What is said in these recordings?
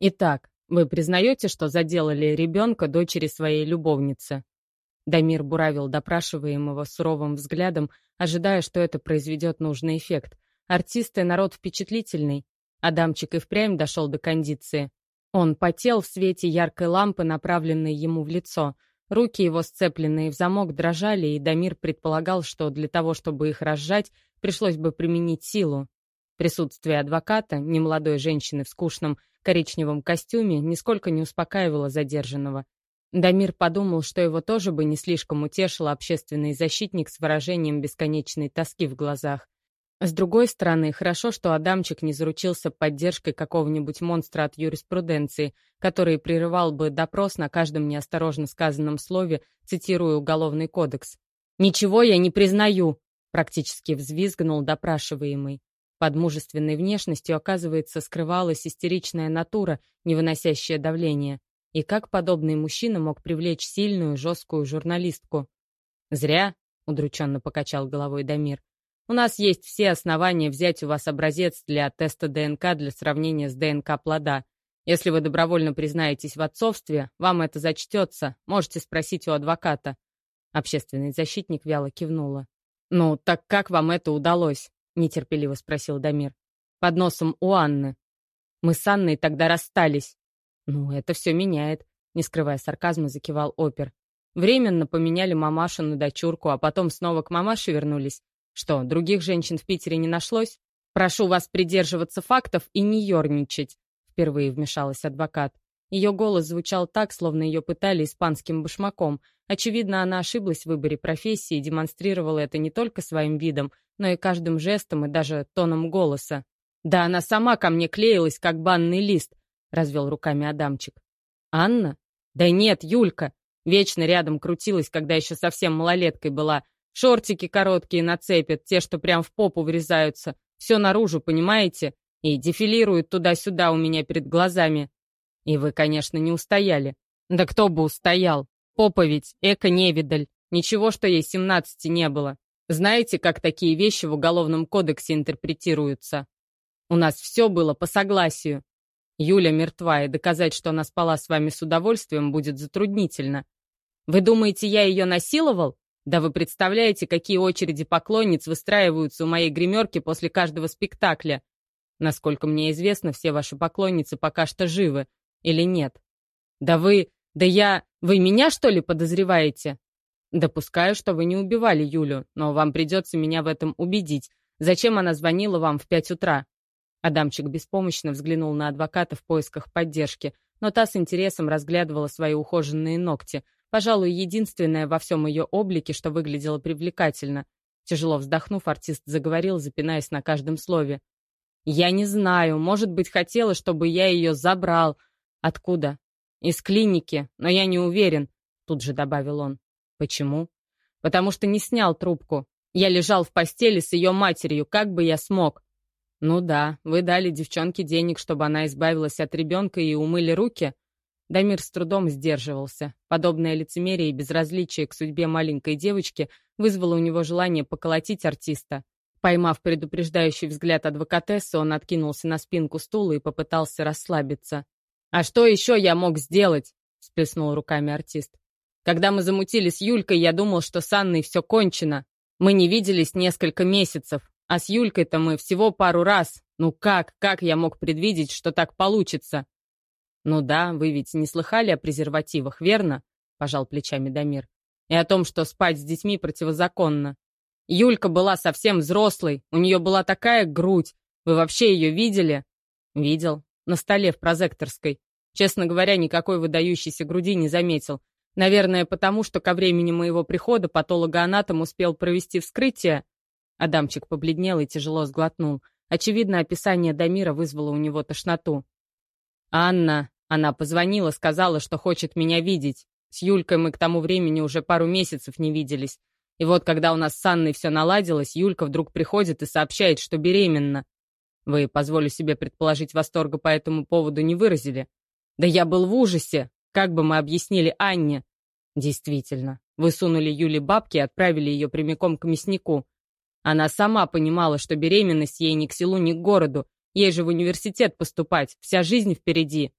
Итак, вы признаете, что заделали ребенка дочери своей любовницы? Дамир буравил допрашиваемого суровым взглядом, ожидая, что это произведет нужный эффект. Артисты — народ впечатлительный. Адамчик и впрямь дошел до кондиции. Он потел в свете яркой лампы, направленной ему в лицо. Руки его, сцепленные в замок, дрожали, и Дамир предполагал, что для того, чтобы их разжать, пришлось бы применить силу. Присутствие адвоката, немолодой женщины в скучном коричневом костюме, нисколько не успокаивало задержанного. Дамир подумал, что его тоже бы не слишком утешил общественный защитник с выражением бесконечной тоски в глазах. С другой стороны, хорошо, что Адамчик не заручился поддержкой какого-нибудь монстра от юриспруденции, который прерывал бы допрос на каждом неосторожно сказанном слове, цитируя Уголовный кодекс. «Ничего я не признаю!» — практически взвизгнул допрашиваемый. Под мужественной внешностью, оказывается, скрывалась истеричная натура, не выносящая давления. И как подобный мужчина мог привлечь сильную, жесткую журналистку? «Зря», — удрученно покачал головой Дамир. «У нас есть все основания взять у вас образец для теста ДНК для сравнения с ДНК плода. Если вы добровольно признаетесь в отцовстве, вам это зачтется, можете спросить у адвоката». Общественный защитник вяло кивнула. «Ну, так как вам это удалось?» — нетерпеливо спросил Дамир. «Под носом у Анны. Мы с Анной тогда расстались. «Ну, это все меняет», — не скрывая сарказма, закивал опер. «Временно поменяли мамашу на дочурку, а потом снова к мамаше вернулись. Что, других женщин в Питере не нашлось? Прошу вас придерживаться фактов и не ерничать», — впервые вмешалась адвокат. Ее голос звучал так, словно ее пытали испанским башмаком. Очевидно, она ошиблась в выборе профессии и демонстрировала это не только своим видом, но и каждым жестом и даже тоном голоса. «Да она сама ко мне клеилась, как банный лист, — развел руками Адамчик. «Анна? Да нет, Юлька. Вечно рядом крутилась, когда еще совсем малолеткой была. Шортики короткие нацепят, те, что прям в попу врезаются. Все наружу, понимаете? И дефилируют туда-сюда у меня перед глазами. И вы, конечно, не устояли. Да кто бы устоял? Попа ведь, эко-невидаль. Ничего, что ей семнадцати не было. Знаете, как такие вещи в Уголовном кодексе интерпретируются? У нас все было по согласию. Юля мертва, и доказать, что она спала с вами с удовольствием, будет затруднительно. Вы думаете, я ее насиловал? Да вы представляете, какие очереди поклонниц выстраиваются у моей гримерки после каждого спектакля. Насколько мне известно, все ваши поклонницы пока что живы. Или нет? Да вы... Да я... Вы меня, что ли, подозреваете? Допускаю, что вы не убивали Юлю, но вам придется меня в этом убедить. Зачем она звонила вам в пять утра? Адамчик беспомощно взглянул на адвоката в поисках поддержки, но та с интересом разглядывала свои ухоженные ногти, пожалуй, единственное во всем ее облике, что выглядело привлекательно. Тяжело вздохнув, артист заговорил, запинаясь на каждом слове. «Я не знаю, может быть, хотела, чтобы я ее забрал. Откуда? Из клиники, но я не уверен», — тут же добавил он. «Почему?» «Потому что не снял трубку. Я лежал в постели с ее матерью, как бы я смог. «Ну да, вы дали девчонке денег, чтобы она избавилась от ребенка и умыли руки?» Дамир с трудом сдерживался. Подобное лицемерие и безразличие к судьбе маленькой девочки вызвало у него желание поколотить артиста. Поймав предупреждающий взгляд адвокатессы, он откинулся на спинку стула и попытался расслабиться. «А что еще я мог сделать?» — сплеснул руками артист. «Когда мы замутили с Юлькой, я думал, что с Анной все кончено. Мы не виделись несколько месяцев. А с Юлькой-то мы всего пару раз. Ну как, как я мог предвидеть, что так получится? Ну да, вы ведь не слыхали о презервативах, верно? Пожал плечами Дамир. И о том, что спать с детьми противозаконно. Юлька была совсем взрослой, у нее была такая грудь. Вы вообще ее видели? Видел. На столе в прозекторской. Честно говоря, никакой выдающейся груди не заметил. Наверное, потому что ко времени моего прихода патологоанатом успел провести вскрытие, Адамчик побледнел и тяжело сглотнул. Очевидно, описание Дамира вызвало у него тошноту. «Анна!» Она позвонила, сказала, что хочет меня видеть. С Юлькой мы к тому времени уже пару месяцев не виделись. И вот, когда у нас с Анной все наладилось, Юлька вдруг приходит и сообщает, что беременна. Вы, позволю себе предположить, восторга по этому поводу не выразили. Да я был в ужасе. Как бы мы объяснили Анне? Действительно, вы сунули Юле бабки и отправили ее прямиком к мяснику. Она сама понимала, что беременность ей ни к селу, ни к городу. Ей же в университет поступать, вся жизнь впереди.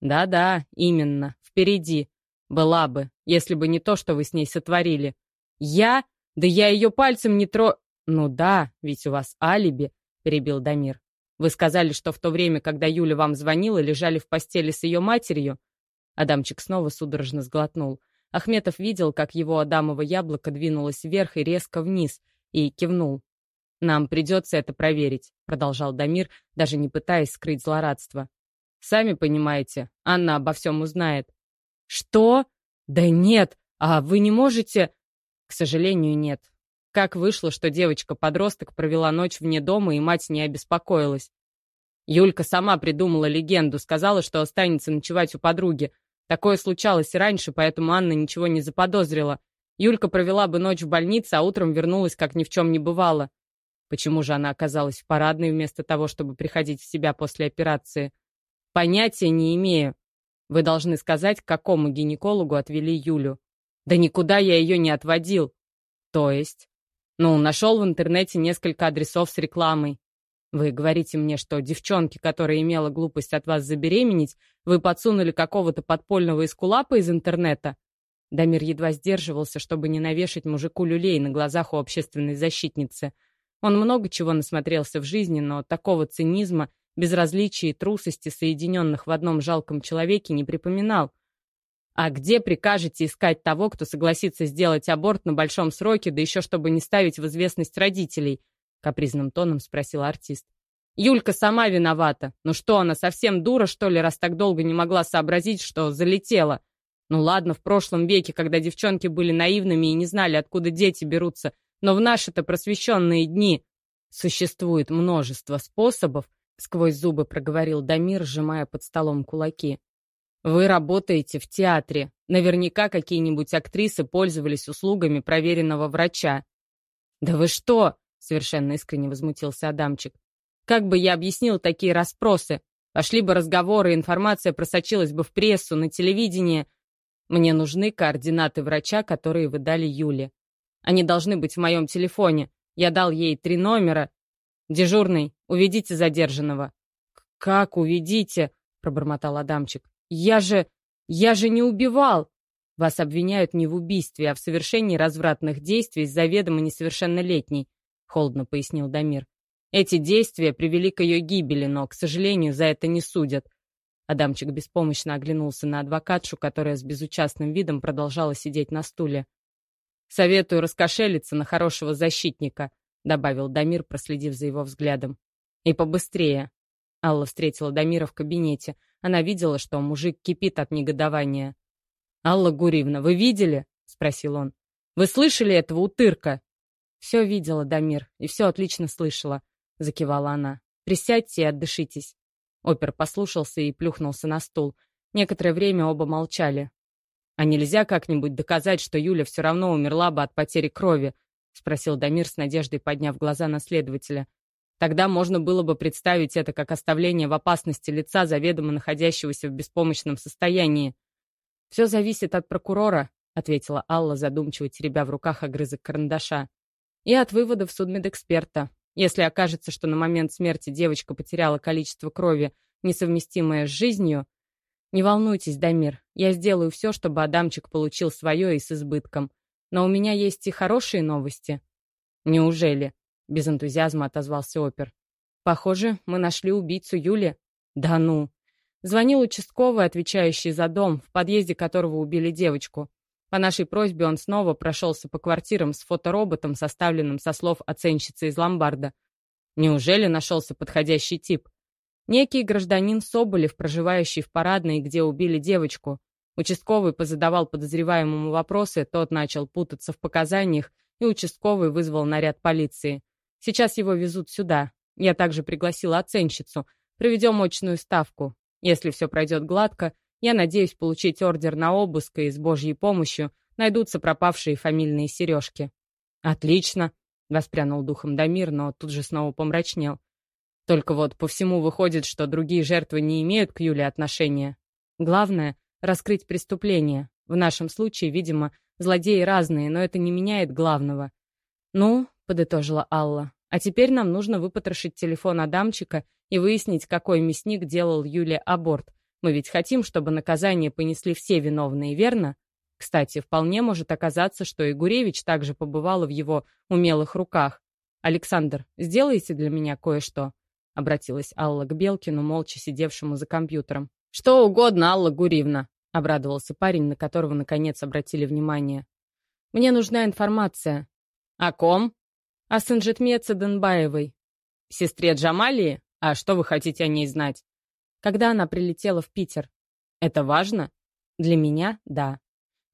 Да-да, именно, впереди. Была бы, если бы не то, что вы с ней сотворили. Я? Да я ее пальцем не тро... Ну да, ведь у вас алиби, перебил Дамир. Вы сказали, что в то время, когда Юля вам звонила, лежали в постели с ее матерью. Адамчик снова судорожно сглотнул. Ахметов видел, как его адамово яблоко двинулось вверх и резко вниз, и кивнул. «Нам придется это проверить», — продолжал Дамир, даже не пытаясь скрыть злорадство. «Сами понимаете, Анна обо всем узнает». «Что? Да нет, а вы не можете...» «К сожалению, нет. Как вышло, что девочка-подросток провела ночь вне дома, и мать не обеспокоилась? Юлька сама придумала легенду, сказала, что останется ночевать у подруги, Такое случалось и раньше, поэтому Анна ничего не заподозрила. Юлька провела бы ночь в больнице, а утром вернулась, как ни в чем не бывало. Почему же она оказалась в парадной вместо того, чтобы приходить в себя после операции? Понятия не имею. Вы должны сказать, к какому гинекологу отвели Юлю. Да никуда я ее не отводил. То есть? Ну, нашел в интернете несколько адресов с рекламой. Вы говорите мне, что девчонке, которая имела глупость от вас забеременеть, вы подсунули какого-то подпольного эскулапа из интернета? Дамир едва сдерживался, чтобы не навешать мужику люлей на глазах у общественной защитницы. Он много чего насмотрелся в жизни, но такого цинизма, безразличия и трусости, соединенных в одном жалком человеке, не припоминал. А где прикажете искать того, кто согласится сделать аборт на большом сроке, да еще чтобы не ставить в известность родителей – капризным тоном спросил артист. Юлька сама виновата. Ну что, она совсем дура, что ли, раз так долго не могла сообразить, что залетела? Ну ладно, в прошлом веке, когда девчонки были наивными и не знали, откуда дети берутся, но в наши-то просвещенные дни существует множество способов, сквозь зубы проговорил Дамир, сжимая под столом кулаки. Вы работаете в театре. Наверняка какие-нибудь актрисы пользовались услугами проверенного врача. Да вы что? Совершенно искренне возмутился Адамчик. Как бы я объяснил такие расспросы? Пошли бы разговоры, информация просочилась бы в прессу, на телевидение. Мне нужны координаты врача, которые вы дали Юле. Они должны быть в моем телефоне. Я дал ей три номера. Дежурный, уведите задержанного. «Как уведите?» — пробормотал Адамчик. «Я же... я же не убивал!» Вас обвиняют не в убийстве, а в совершении развратных действий с заведомо несовершеннолетней холодно пояснил Дамир. Эти действия привели к ее гибели, но, к сожалению, за это не судят. Адамчик беспомощно оглянулся на адвокатшу, которая с безучастным видом продолжала сидеть на стуле. «Советую раскошелиться на хорошего защитника», — добавил Дамир, проследив за его взглядом. «И побыстрее». Алла встретила Дамира в кабинете. Она видела, что мужик кипит от негодования. «Алла Гуривна, вы видели?» — спросил он. «Вы слышали этого утырка?» «Все видела, Дамир, и все отлично слышала», — закивала она. «Присядьте и отдышитесь». Опер послушался и плюхнулся на стул. Некоторое время оба молчали. «А нельзя как-нибудь доказать, что Юля все равно умерла бы от потери крови?» — спросил Дамир с надеждой, подняв глаза на следователя. «Тогда можно было бы представить это как оставление в опасности лица, заведомо находящегося в беспомощном состоянии». «Все зависит от прокурора», — ответила Алла, задумчиво теребя в руках огрызок карандаша и от выводов судмедэксперта. Если окажется, что на момент смерти девочка потеряла количество крови, несовместимое с жизнью, не волнуйтесь, Дамир, я сделаю все, чтобы Адамчик получил свое и с избытком. Но у меня есть и хорошие новости. Неужели? Без энтузиазма отозвался опер. Похоже, мы нашли убийцу Юли. Да ну. Звонил участковый, отвечающий за дом, в подъезде которого убили девочку. По нашей просьбе он снова прошелся по квартирам с фотороботом, составленным со слов оценщицы из ломбарда. Неужели нашелся подходящий тип? Некий гражданин Соболев, проживающий в парадной, где убили девочку. Участковый позадавал подозреваемому вопросы, тот начал путаться в показаниях, и участковый вызвал наряд полиции. Сейчас его везут сюда. Я также пригласила оценщицу. Проведем очную ставку. Если все пройдет гладко, я надеюсь получить ордер на обыск, и с Божьей помощью найдутся пропавшие фамильные сережки. «Отлично!» — воспрянул духом Дамир, но тут же снова помрачнел. «Только вот по всему выходит, что другие жертвы не имеют к Юле отношения. Главное — раскрыть преступление. В нашем случае, видимо, злодеи разные, но это не меняет главного». «Ну», — подытожила Алла, «а теперь нам нужно выпотрошить телефон Адамчика и выяснить, какой мясник делал Юле аборт, Мы ведь хотим, чтобы наказание понесли все виновные, верно? Кстати, вполне может оказаться, что и Гуревич также побывала в его умелых руках. «Александр, сделайте для меня кое-что», — обратилась Алла к Белкину, молча сидевшему за компьютером. «Что угодно, Алла Гуривна», — обрадовался парень, на которого наконец обратили внимание. «Мне нужна информация». «О ком?» «О Санжитме Цаденбаевой». «Сестре Джамалии? А что вы хотите о ней знать?» «Когда она прилетела в Питер?» «Это важно?» «Для меня — да».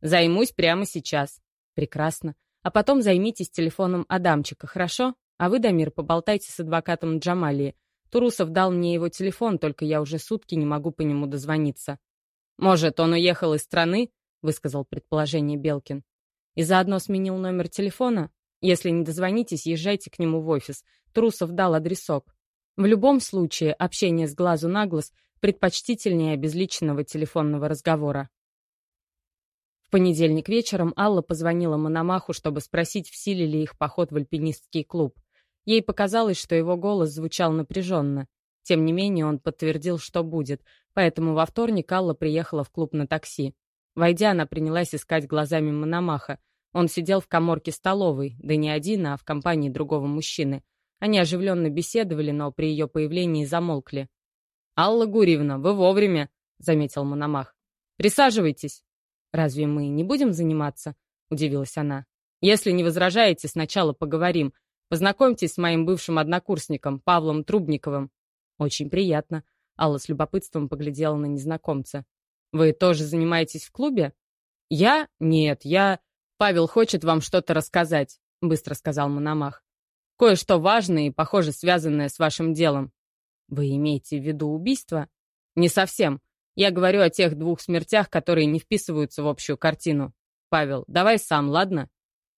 Займусь прямо сейчас. Прекрасно. А потом займитесь телефоном Адамчика, хорошо? А вы, Дамир, поболтайте с адвокатом Джамалии. Турусов дал мне его телефон, только я уже сутки не могу по нему дозвониться. Может, он уехал из страны? Высказал предположение Белкин. И заодно сменил номер телефона? Если не дозвонитесь, езжайте к нему в офис. Трусов дал адресок. В любом случае, общение с глазу на глаз предпочтительнее обезличенного телефонного разговора. В понедельник вечером Алла позвонила Мономаху, чтобы спросить, в силе ли их поход в альпинистский клуб. Ей показалось, что его голос звучал напряженно. Тем не менее, он подтвердил, что будет, поэтому во вторник Алла приехала в клуб на такси. Войдя, она принялась искать глазами Мономаха. Он сидел в коморке столовой, да не один, а в компании другого мужчины. Они оживленно беседовали, но при ее появлении замолкли. «Алла Гурьевна, вы вовремя», — заметил Мономах. «Присаживайтесь». «Разве мы не будем заниматься?» — удивилась она. «Если не возражаете, сначала поговорим. Познакомьтесь с моим бывшим однокурсником, Павлом Трубниковым». «Очень приятно». Алла с любопытством поглядела на незнакомца. «Вы тоже занимаетесь в клубе?» «Я? Нет, я...» «Павел хочет вам что-то рассказать», — быстро сказал Мономах. «Кое-что важное и, похоже, связанное с вашим делом». «Вы имеете в виду убийство?» «Не совсем. Я говорю о тех двух смертях, которые не вписываются в общую картину. Павел, давай сам, ладно?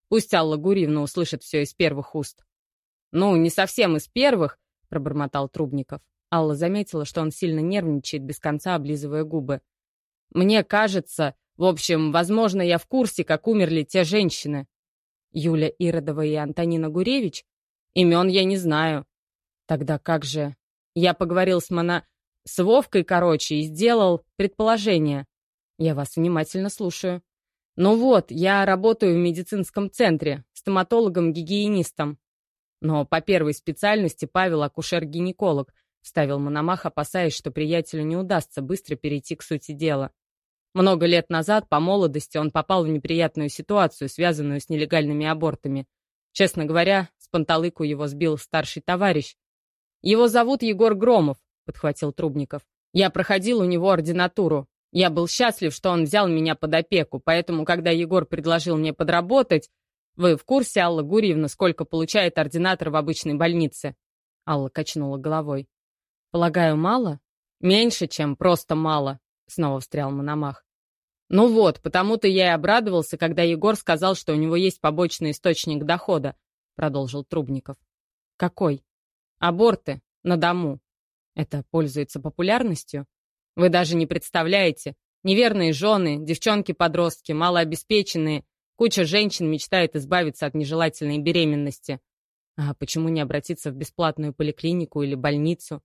Пусть Алла Гурьевна услышит все из первых уст. Ну, не совсем из первых, пробормотал Трубников. Алла заметила, что он сильно нервничает, без конца облизывая губы. Мне кажется, в общем, возможно, я в курсе, как умерли те женщины. Юля Иродова и Антонина Гуревич? Имен я не знаю. Тогда как же... Я поговорил с Мона с Вовкой, короче, и сделал предположение. Я вас внимательно слушаю. Ну вот, я работаю в медицинском центре, стоматологом-гигиенистом. Но по первой специальности Павел акушер-гинеколог, вставил Мономах, опасаясь, что приятелю не удастся быстро перейти к сути дела. Много лет назад, по молодости, он попал в неприятную ситуацию, связанную с нелегальными абортами. Честно говоря, с панталыку его сбил старший товарищ. Его зовут Егор Громов, подхватил Трубников. «Я проходил у него ординатуру. Я был счастлив, что он взял меня под опеку, поэтому, когда Егор предложил мне подработать... Вы в курсе, Алла Гурьевна, сколько получает ординатор в обычной больнице?» Алла качнула головой. «Полагаю, мало?» «Меньше, чем просто мало», — снова встрял Мономах. «Ну вот, потому-то я и обрадовался, когда Егор сказал, что у него есть побочный источник дохода», — продолжил Трубников. «Какой?» «Аборты. На дому. Это пользуется популярностью? Вы даже не представляете. Неверные жены, девчонки-подростки, малообеспеченные. Куча женщин мечтает избавиться от нежелательной беременности. А почему не обратиться в бесплатную поликлинику или больницу?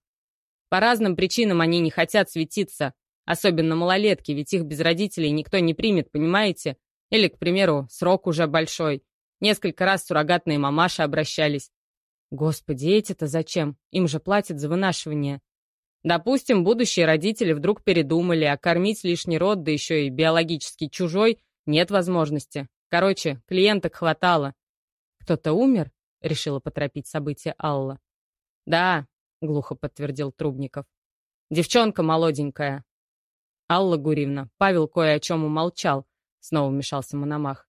По разным причинам они не хотят светиться. Особенно малолетки, ведь их без родителей никто не примет, понимаете? Или, к примеру, срок уже большой. Несколько раз суррогатные мамаши обращались. Господи, эти-то зачем? Им же платят за вынашивание. Допустим, будущие родители вдруг передумали, а кормить лишний род, да еще и биологически чужой, нет возможности. Короче, клиенток хватало. Кто-то умер? Решила поторопить события Алла. Да, глухо подтвердил Трубников. Девчонка молоденькая. Алла Гурьевна, Павел кое о чем умолчал, снова вмешался Мономах.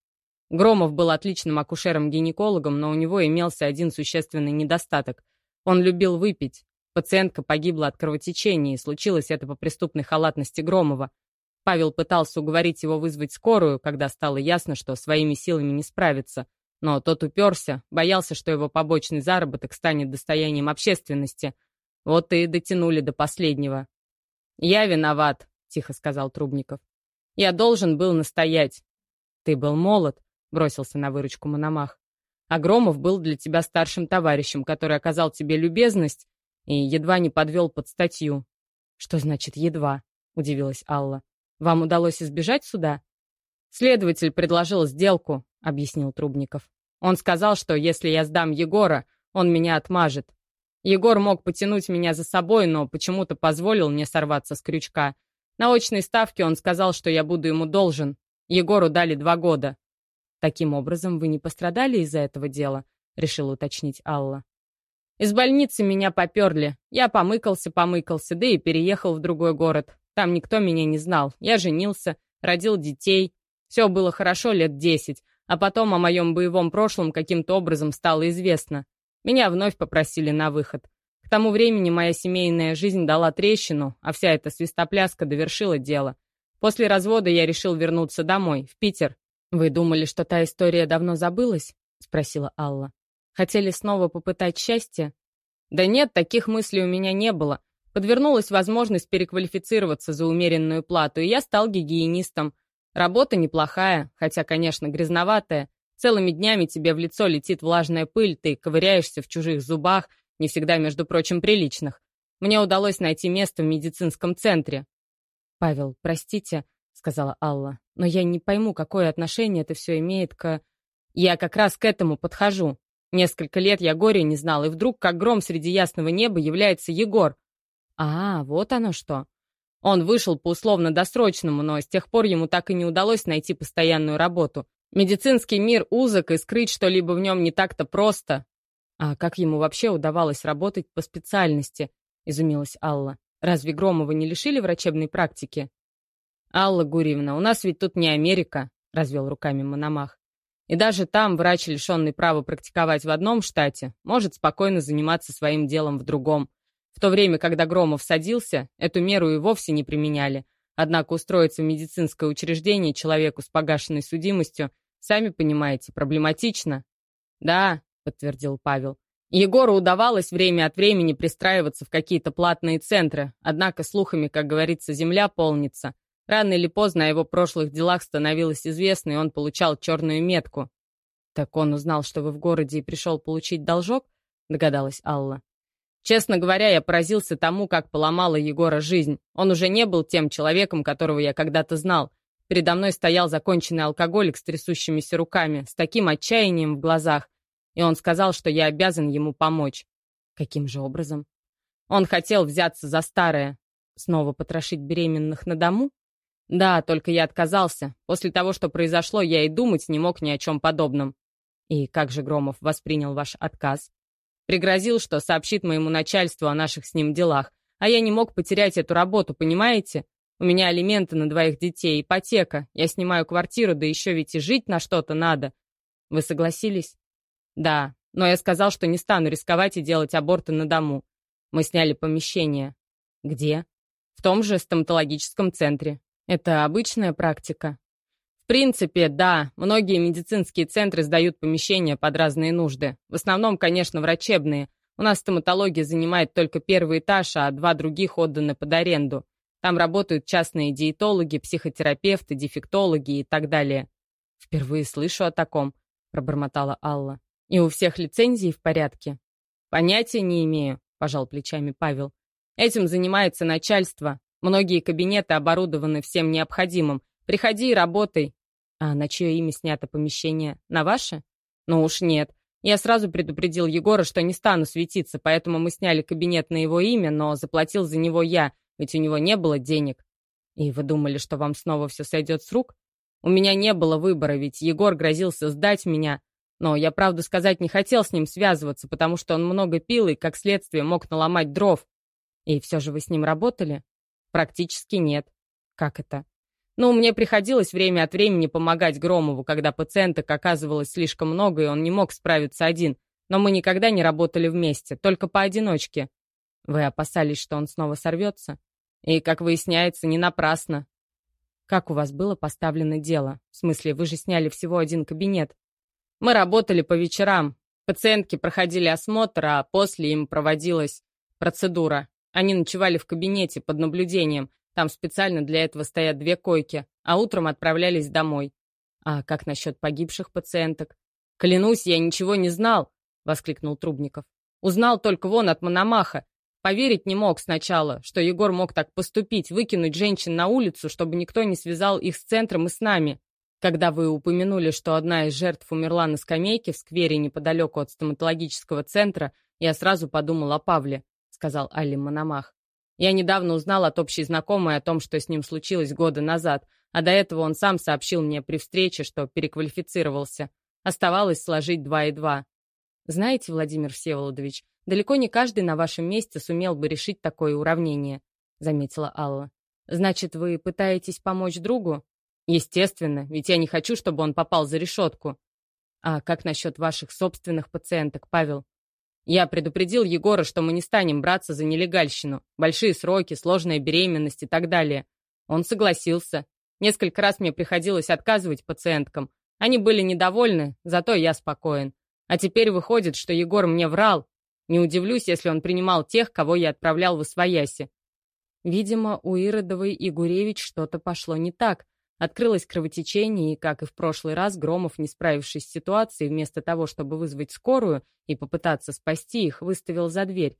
Громов был отличным акушером-гинекологом, но у него имелся один существенный недостаток. Он любил выпить. Пациентка погибла от кровотечения, и случилось это по преступной халатности Громова. Павел пытался уговорить его вызвать скорую, когда стало ясно, что своими силами не справится. Но тот уперся, боялся, что его побочный заработок станет достоянием общественности. Вот и дотянули до последнего. «Я виноват», — тихо сказал Трубников. «Я должен был настоять. Ты был молод, бросился на выручку Мономах. Агромов был для тебя старшим товарищем, который оказал тебе любезность и едва не подвел под статью. Что значит «едва»? удивилась Алла. «Вам удалось избежать суда?» «Следователь предложил сделку», — объяснил Трубников. «Он сказал, что если я сдам Егора, он меня отмажет. Егор мог потянуть меня за собой, но почему-то позволил мне сорваться с крючка. На очной ставке он сказал, что я буду ему должен. Егору дали два года. «Таким образом, вы не пострадали из-за этого дела?» — решила уточнить Алла. «Из больницы меня поперли. Я помыкался-помыкался, да и переехал в другой город. Там никто меня не знал. Я женился, родил детей. Все было хорошо лет десять, а потом о моем боевом прошлом каким-то образом стало известно. Меня вновь попросили на выход. К тому времени моя семейная жизнь дала трещину, а вся эта свистопляска довершила дело. После развода я решил вернуться домой, в Питер, «Вы думали, что та история давно забылась?» — спросила Алла. «Хотели снова попытать счастье?» «Да нет, таких мыслей у меня не было. Подвернулась возможность переквалифицироваться за умеренную плату, и я стал гигиенистом. Работа неплохая, хотя, конечно, грязноватая. Целыми днями тебе в лицо летит влажная пыль, ты ковыряешься в чужих зубах, не всегда, между прочим, приличных. Мне удалось найти место в медицинском центре. «Павел, простите», — сказала Алла. Но я не пойму, какое отношение это все имеет к... Я как раз к этому подхожу. Несколько лет я горя не знал, и вдруг, как гром среди ясного неба, является Егор. А, вот оно что. Он вышел по условно-досрочному, но с тех пор ему так и не удалось найти постоянную работу. Медицинский мир узок, и скрыть что-либо в нем не так-то просто. А как ему вообще удавалось работать по специальности? Изумилась Алла. Разве Громова не лишили врачебной практики? «Алла Гурьевна, у нас ведь тут не Америка», — развел руками Мономах. «И даже там врач, лишенный права практиковать в одном штате, может спокойно заниматься своим делом в другом. В то время, когда Громов садился, эту меру и вовсе не применяли. Однако устроиться в медицинское учреждение человеку с погашенной судимостью, сами понимаете, проблематично». «Да», — подтвердил Павел. Егору удавалось время от времени пристраиваться в какие-то платные центры, однако слухами, как говорится, земля полнится. Рано или поздно о его прошлых делах становилось известно, и он получал черную метку. «Так он узнал, что вы в городе и пришел получить должок?» — догадалась Алла. Честно говоря, я поразился тому, как поломала Егора жизнь. Он уже не был тем человеком, которого я когда-то знал. Передо мной стоял законченный алкоголик с трясущимися руками, с таким отчаянием в глазах. И он сказал, что я обязан ему помочь. Каким же образом? Он хотел взяться за старое. Снова потрошить беременных на дому? Да, только я отказался. После того, что произошло, я и думать не мог ни о чем подобном. И как же Громов воспринял ваш отказ? Пригрозил, что сообщит моему начальству о наших с ним делах. А я не мог потерять эту работу, понимаете? У меня алименты на двоих детей, ипотека. Я снимаю квартиру, да еще ведь и жить на что-то надо. Вы согласились? Да, но я сказал, что не стану рисковать и делать аборты на дому. Мы сняли помещение. Где? В том же стоматологическом центре. Это обычная практика? В принципе, да. Многие медицинские центры сдают помещения под разные нужды. В основном, конечно, врачебные. У нас стоматология занимает только первый этаж, а два других отданы под аренду. Там работают частные диетологи, психотерапевты, дефектологи и так далее. «Впервые слышу о таком», — пробормотала Алла. «И у всех лицензии в порядке?» «Понятия не имею», — пожал плечами Павел. «Этим занимается начальство. Многие кабинеты оборудованы всем необходимым. Приходи и работай. А на чье имя снято помещение? На ваше? Ну уж нет. Я сразу предупредил Егора, что не стану светиться, поэтому мы сняли кабинет на его имя, но заплатил за него я, ведь у него не было денег. И вы думали, что вам снова все сойдет с рук? У меня не было выбора, ведь Егор грозился сдать меня. Но я, правду сказать, не хотел с ним связываться, потому что он много пил и, как следствие, мог наломать дров. И все же вы с ним работали? Практически нет. Как это? Ну, мне приходилось время от времени помогать Громову, когда пациенток оказывалось слишком много, и он не мог справиться один. Но мы никогда не работали вместе, только поодиночке. Вы опасались, что он снова сорвется? И, как выясняется, не напрасно. Как у вас было поставлено дело? В смысле, вы же сняли всего один кабинет. Мы работали по вечерам. Пациентки проходили осмотр, а после им проводилась процедура. Они ночевали в кабинете под наблюдением. Там специально для этого стоят две койки, а утром отправлялись домой. А как насчет погибших пациенток? Клянусь, я ничего не знал, воскликнул Трубников. Узнал только вон от Мономаха. поверить не мог сначала, что Егор мог так поступить, выкинуть женщин на улицу, чтобы никто не связал их с центром и с нами. Когда вы упомянули, что одна из жертв умерла на скамейке в сквере неподалеку от стоматологического центра, я сразу подумал о Павле, сказал Али Мономах. Я недавно узнал от общей знакомой о том, что с ним случилось года назад, а до этого он сам сообщил мне при встрече, что переквалифицировался. Оставалось сложить два и два. Знаете, Владимир Всеволодович, Далеко не каждый на вашем месте сумел бы решить такое уравнение», — заметила Алла. «Значит, вы пытаетесь помочь другу?» «Естественно, ведь я не хочу, чтобы он попал за решетку». «А как насчет ваших собственных пациенток, Павел?» «Я предупредил Егора, что мы не станем браться за нелегальщину. Большие сроки, сложная беременность и так далее. Он согласился. Несколько раз мне приходилось отказывать пациенткам. Они были недовольны, зато я спокоен. А теперь выходит, что Егор мне врал, не удивлюсь, если он принимал тех, кого я отправлял в Освояси. Видимо, у Иродовой и Гуревич что-то пошло не так. Открылось кровотечение, и, как и в прошлый раз, Громов, не справившись с ситуацией, вместо того, чтобы вызвать скорую и попытаться спасти их, выставил за дверь.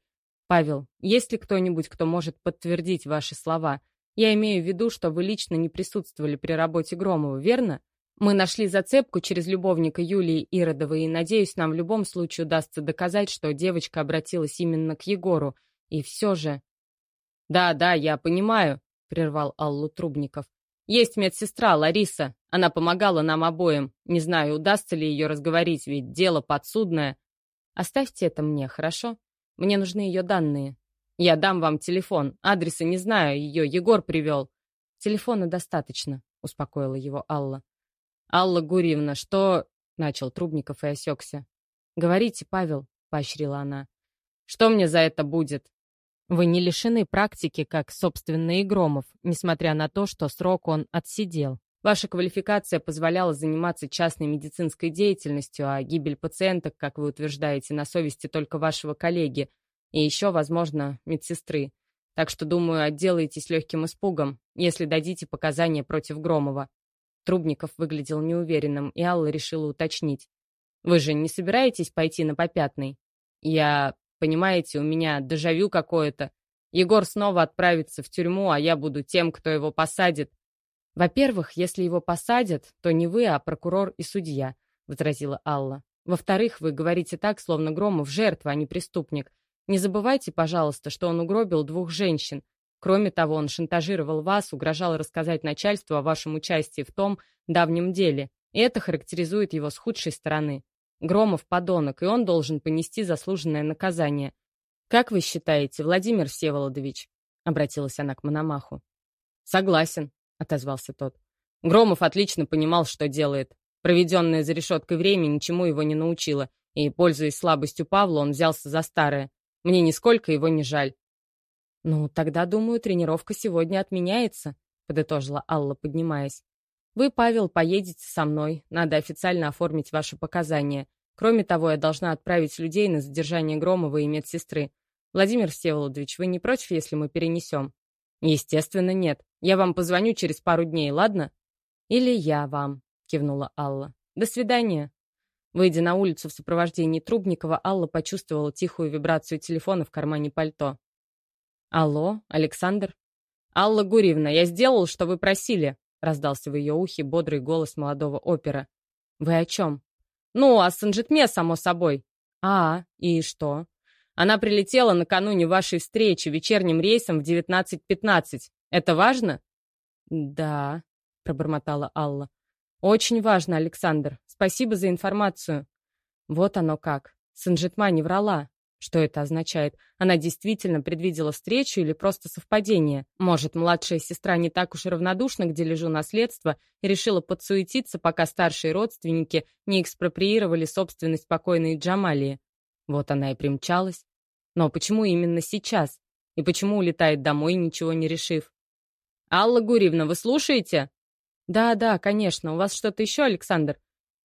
«Павел, есть ли кто-нибудь, кто может подтвердить ваши слова? Я имею в виду, что вы лично не присутствовали при работе Громова, верно?» Мы нашли зацепку через любовника Юлии Иродовой, и, надеюсь, нам в любом случае удастся доказать, что девочка обратилась именно к Егору. И все же... «Да, да, я понимаю», — прервал Аллу Трубников. «Есть медсестра Лариса. Она помогала нам обоим. Не знаю, удастся ли ее разговорить, ведь дело подсудное. Оставьте это мне, хорошо? Мне нужны ее данные. Я дам вам телефон. Адреса не знаю, ее Егор привел». «Телефона достаточно», — успокоила его Алла. «Алла Гурьевна, что...» — начал Трубников и осекся. «Говорите, Павел», — поощрила она. «Что мне за это будет?» «Вы не лишены практики, как, собственно, и Громов, несмотря на то, что срок он отсидел. Ваша квалификация позволяла заниматься частной медицинской деятельностью, а гибель пациенток, как вы утверждаете, на совести только вашего коллеги и еще, возможно, медсестры. Так что, думаю, отделаетесь легким испугом, если дадите показания против Громова. Трубников выглядел неуверенным, и Алла решила уточнить. «Вы же не собираетесь пойти на попятный? Я... Понимаете, у меня дежавю какое-то. Егор снова отправится в тюрьму, а я буду тем, кто его посадит». «Во-первых, если его посадят, то не вы, а прокурор и судья», — возразила Алла. «Во-вторых, вы говорите так, словно Громов жертва, а не преступник. Не забывайте, пожалуйста, что он угробил двух женщин, Кроме того, он шантажировал вас, угрожал рассказать начальству о вашем участии в том давнем деле, и это характеризует его с худшей стороны. Громов – подонок, и он должен понести заслуженное наказание. «Как вы считаете, Владимир Всеволодович?» — обратилась она к Мономаху. «Согласен», — отозвался тот. Громов отлично понимал, что делает. Проведенное за решеткой время ничему его не научило, и, пользуясь слабостью Павла, он взялся за старое. Мне нисколько его не жаль. «Ну, тогда, думаю, тренировка сегодня отменяется», — подытожила Алла, поднимаясь. «Вы, Павел, поедете со мной. Надо официально оформить ваши показания. Кроме того, я должна отправить людей на задержание Громова и медсестры. Владимир Всеволодович, вы не против, если мы перенесем?» «Естественно, нет. Я вам позвоню через пару дней, ладно?» «Или я вам», — кивнула Алла. «До свидания». Выйдя на улицу в сопровождении Трубникова, Алла почувствовала тихую вибрацию телефона в кармане пальто. «Алло, Александр?» «Алла Гурьевна, я сделал, что вы просили», — раздался в ее ухе бодрый голос молодого опера. «Вы о чем?» «Ну, о Санжитме, само собой». «А, и что?» «Она прилетела накануне вашей встречи вечерним рейсом в 19.15. Это важно?» «Да», — пробормотала Алла. «Очень важно, Александр. Спасибо за информацию». Вот оно как. Санжитма не врала. Что это означает? Она действительно предвидела встречу или просто совпадение? Может, младшая сестра не так уж равнодушна к дележу наследства и решила подсуетиться, пока старшие родственники не экспроприировали собственность покойной Джамалии? Вот она и примчалась. Но почему именно сейчас? И почему улетает домой, ничего не решив? «Алла Гурьевна, вы слушаете?» «Да, да, конечно. У вас что-то еще, Александр?»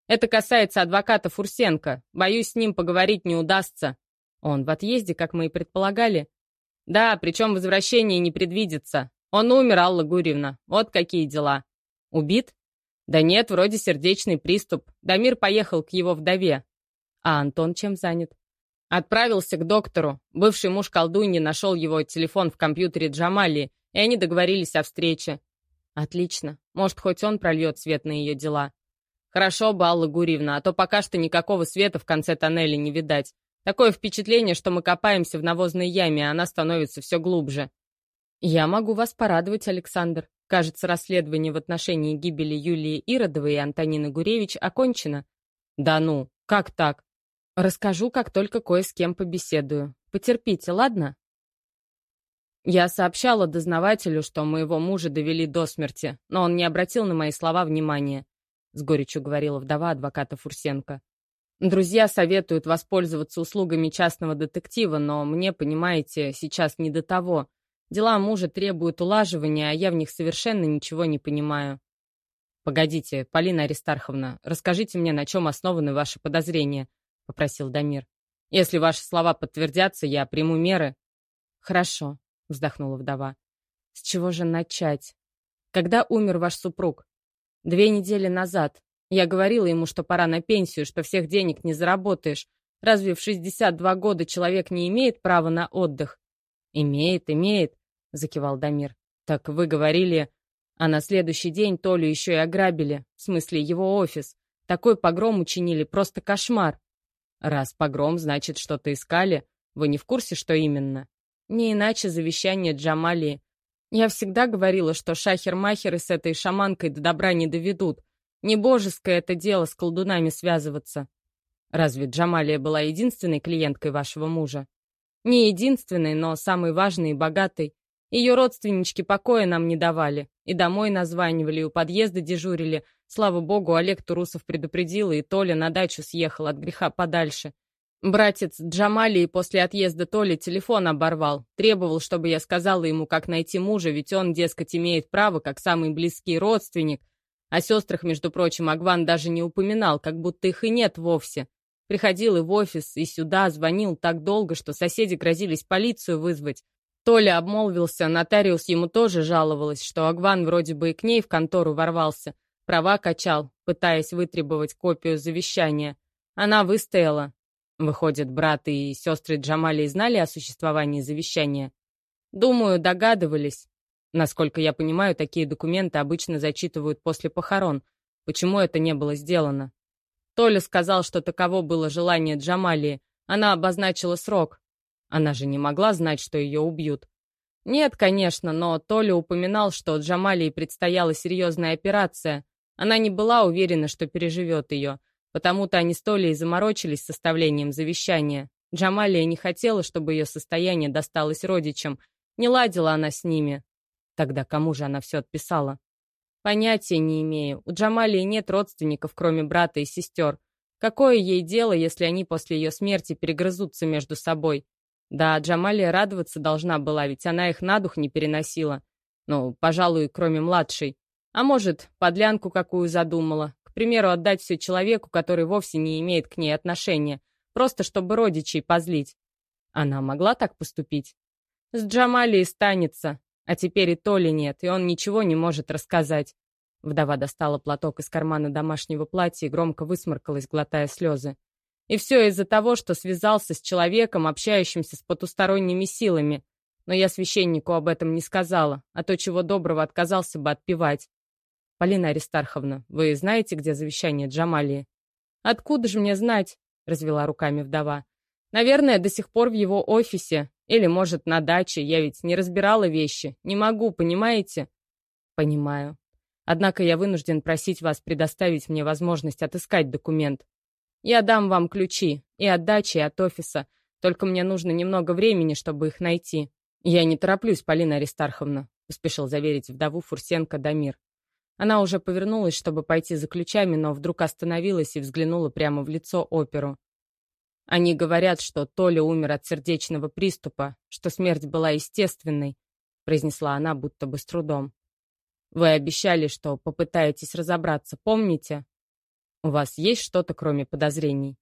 «Это касается адвоката Фурсенко. Боюсь, с ним поговорить не удастся». Он в отъезде, как мы и предполагали. Да, причем возвращение не предвидится. Он умер, Алла Гурьевна. Вот какие дела. Убит? Да нет, вроде сердечный приступ. Дамир поехал к его вдове. А Антон чем занят? Отправился к доктору. Бывший муж колдуньи нашел его телефон в компьютере Джамали, и они договорились о встрече. Отлично. Может, хоть он прольет свет на ее дела. Хорошо, Балла Гуривна, а то пока что никакого света в конце тоннеля не видать. Такое впечатление, что мы копаемся в навозной яме, а она становится все глубже. Я могу вас порадовать, Александр. Кажется, расследование в отношении гибели Юлии Иродовой и Антонины Гуревич окончено. Да ну, как так? Расскажу, как только кое с кем побеседую. Потерпите, ладно? Я сообщала дознавателю, что моего мужа довели до смерти, но он не обратил на мои слова внимания, — с горечью говорила вдова адвоката Фурсенко. Друзья советуют воспользоваться услугами частного детектива, но мне, понимаете, сейчас не до того. Дела мужа требуют улаживания, а я в них совершенно ничего не понимаю. Погодите, Полина Аристарховна, расскажите мне, на чем основаны ваши подозрения, — попросил Дамир. «Если ваши слова подтвердятся, я приму меры». «Хорошо», — вздохнула вдова. «С чего же начать? Когда умер ваш супруг?» «Две недели назад. Я говорила ему, что пора на пенсию, что всех денег не заработаешь. Разве в 62 года человек не имеет права на отдых?» «Имеет, имеет», — закивал Дамир. «Так вы говорили...» А на следующий день Толю еще и ограбили, в смысле его офис. Такой погром учинили, просто кошмар. Раз погром, значит, что-то искали. Вы не в курсе, что именно? Не иначе завещание Джамали. Я всегда говорила, что шахер-махеры с этой шаманкой до добра не доведут. Не божеское это дело с колдунами связываться. Разве Джамалия была единственной клиенткой вашего мужа? Не единственной, но самой важной и богатой. Ее родственнички покоя нам не давали. И домой названивали, и у подъезда дежурили. Слава богу, Олег Турусов предупредил, и Толя на дачу съехал от греха подальше. Братец Джамалии после отъезда Толи телефон оборвал. Требовал, чтобы я сказала ему, как найти мужа, ведь он, дескать, имеет право, как самый близкий родственник. О сестрах, между прочим, Агван даже не упоминал, как будто их и нет вовсе. Приходил и в офис, и сюда, звонил так долго, что соседи грозились полицию вызвать. Толя обмолвился, нотариус ему тоже жаловалась, что Агван вроде бы и к ней в контору ворвался, права качал, пытаясь вытребовать копию завещания. Она выстояла. Выходит, брат и сестры Джамали знали о существовании завещания? Думаю, догадывались. Насколько я понимаю, такие документы обычно зачитывают после похорон. Почему это не было сделано? Толя сказал, что таково было желание Джамалии. Она обозначила срок, она же не могла знать, что ее убьют. Нет, конечно, но Толя упоминал, что Джамалии предстояла серьезная операция. Она не была уверена, что переживет ее. Потому-то они с Толей заморочились составлением завещания. Джамалия не хотела, чтобы ее состояние досталось родичам. Не ладила она с ними. Тогда кому же она все отписала? Понятия не имею. У Джамалии нет родственников, кроме брата и сестер. Какое ей дело, если они после ее смерти перегрызутся между собой? Да, Джамалия радоваться должна была, ведь она их на дух не переносила. Ну, пожалуй, кроме младшей. А может, подлянку какую задумала. К примеру, отдать все человеку, который вовсе не имеет к ней отношения. Просто чтобы родичей позлить. Она могла так поступить? С Джамалией станется. А теперь и Толи нет, и он ничего не может рассказать. Вдова достала платок из кармана домашнего платья и громко высморкалась, глотая слезы. И все из-за того, что связался с человеком, общающимся с потусторонними силами. Но я священнику об этом не сказала, а то чего доброго отказался бы отпевать. Полина Аристарховна, вы знаете, где завещание Джамалии? Откуда же мне знать? Развела руками вдова. Наверное, до сих пор в его офисе. Или, может, на даче. Я ведь не разбирала вещи. Не могу, понимаете? Понимаю. Однако я вынужден просить вас предоставить мне возможность отыскать документ. Я дам вам ключи и от дачи, и от офиса. Только мне нужно немного времени, чтобы их найти. Я не тороплюсь, Полина Аристарховна, успешил заверить вдову Фурсенко Дамир. Она уже повернулась, чтобы пойти за ключами, но вдруг остановилась и взглянула прямо в лицо оперу. Они говорят, что Толя умер от сердечного приступа, что смерть была естественной, произнесла она будто бы с трудом. Вы обещали, что попытаетесь разобраться, помните? У вас есть что-то, кроме подозрений?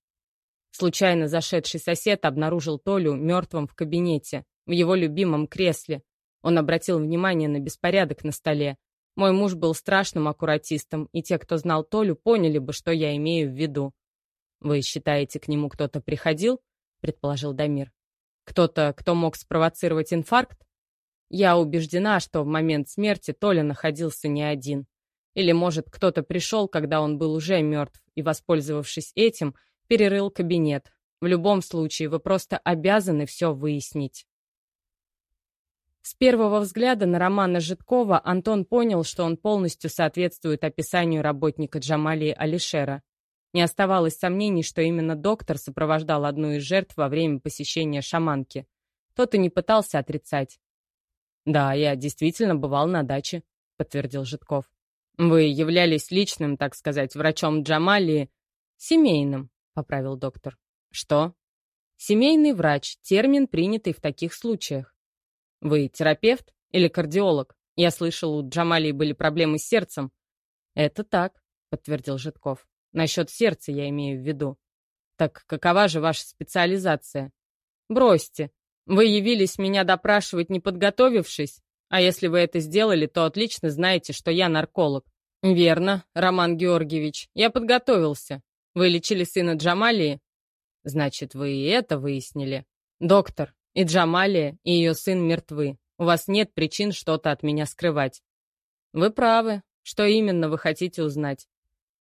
Случайно зашедший сосед обнаружил Толю мертвым в кабинете, в его любимом кресле. Он обратил внимание на беспорядок на столе. Мой муж был страшным аккуратистом, и те, кто знал Толю, поняли бы, что я имею в виду. Вы считаете, к нему кто-то приходил? предположил Дамир. Кто-то, кто мог спровоцировать инфаркт? Я убеждена, что в момент смерти Толя находился не один. Или, может, кто-то пришел, когда он был уже мертв, и, воспользовавшись этим, перерыл кабинет. В любом случае, вы просто обязаны все выяснить. С первого взгляда на романа Житкова Антон понял, что он полностью соответствует описанию работника Джамалии Алишера. Не оставалось сомнений, что именно доктор сопровождал одну из жертв во время посещения шаманки. Тот и не пытался отрицать. «Да, я действительно бывал на даче», — подтвердил Житков. «Вы являлись личным, так сказать, врачом Джамалии...» «Семейным», — поправил доктор. «Что?» «Семейный врач — термин, принятый в таких случаях. Вы терапевт или кардиолог? Я слышал, у Джамалии были проблемы с сердцем». «Это так», — подтвердил Житков. «Насчет сердца я имею в виду». «Так какова же ваша специализация?» «Бросьте. Вы явились меня допрашивать, не подготовившись? А если вы это сделали, то отлично знаете, что я нарколог. Верно, Роман Георгиевич, я подготовился. Вы лечили сына Джамалии? Значит, вы и это выяснили. Доктор, и Джамалия, и ее сын мертвы. У вас нет причин что-то от меня скрывать. Вы правы. Что именно вы хотите узнать?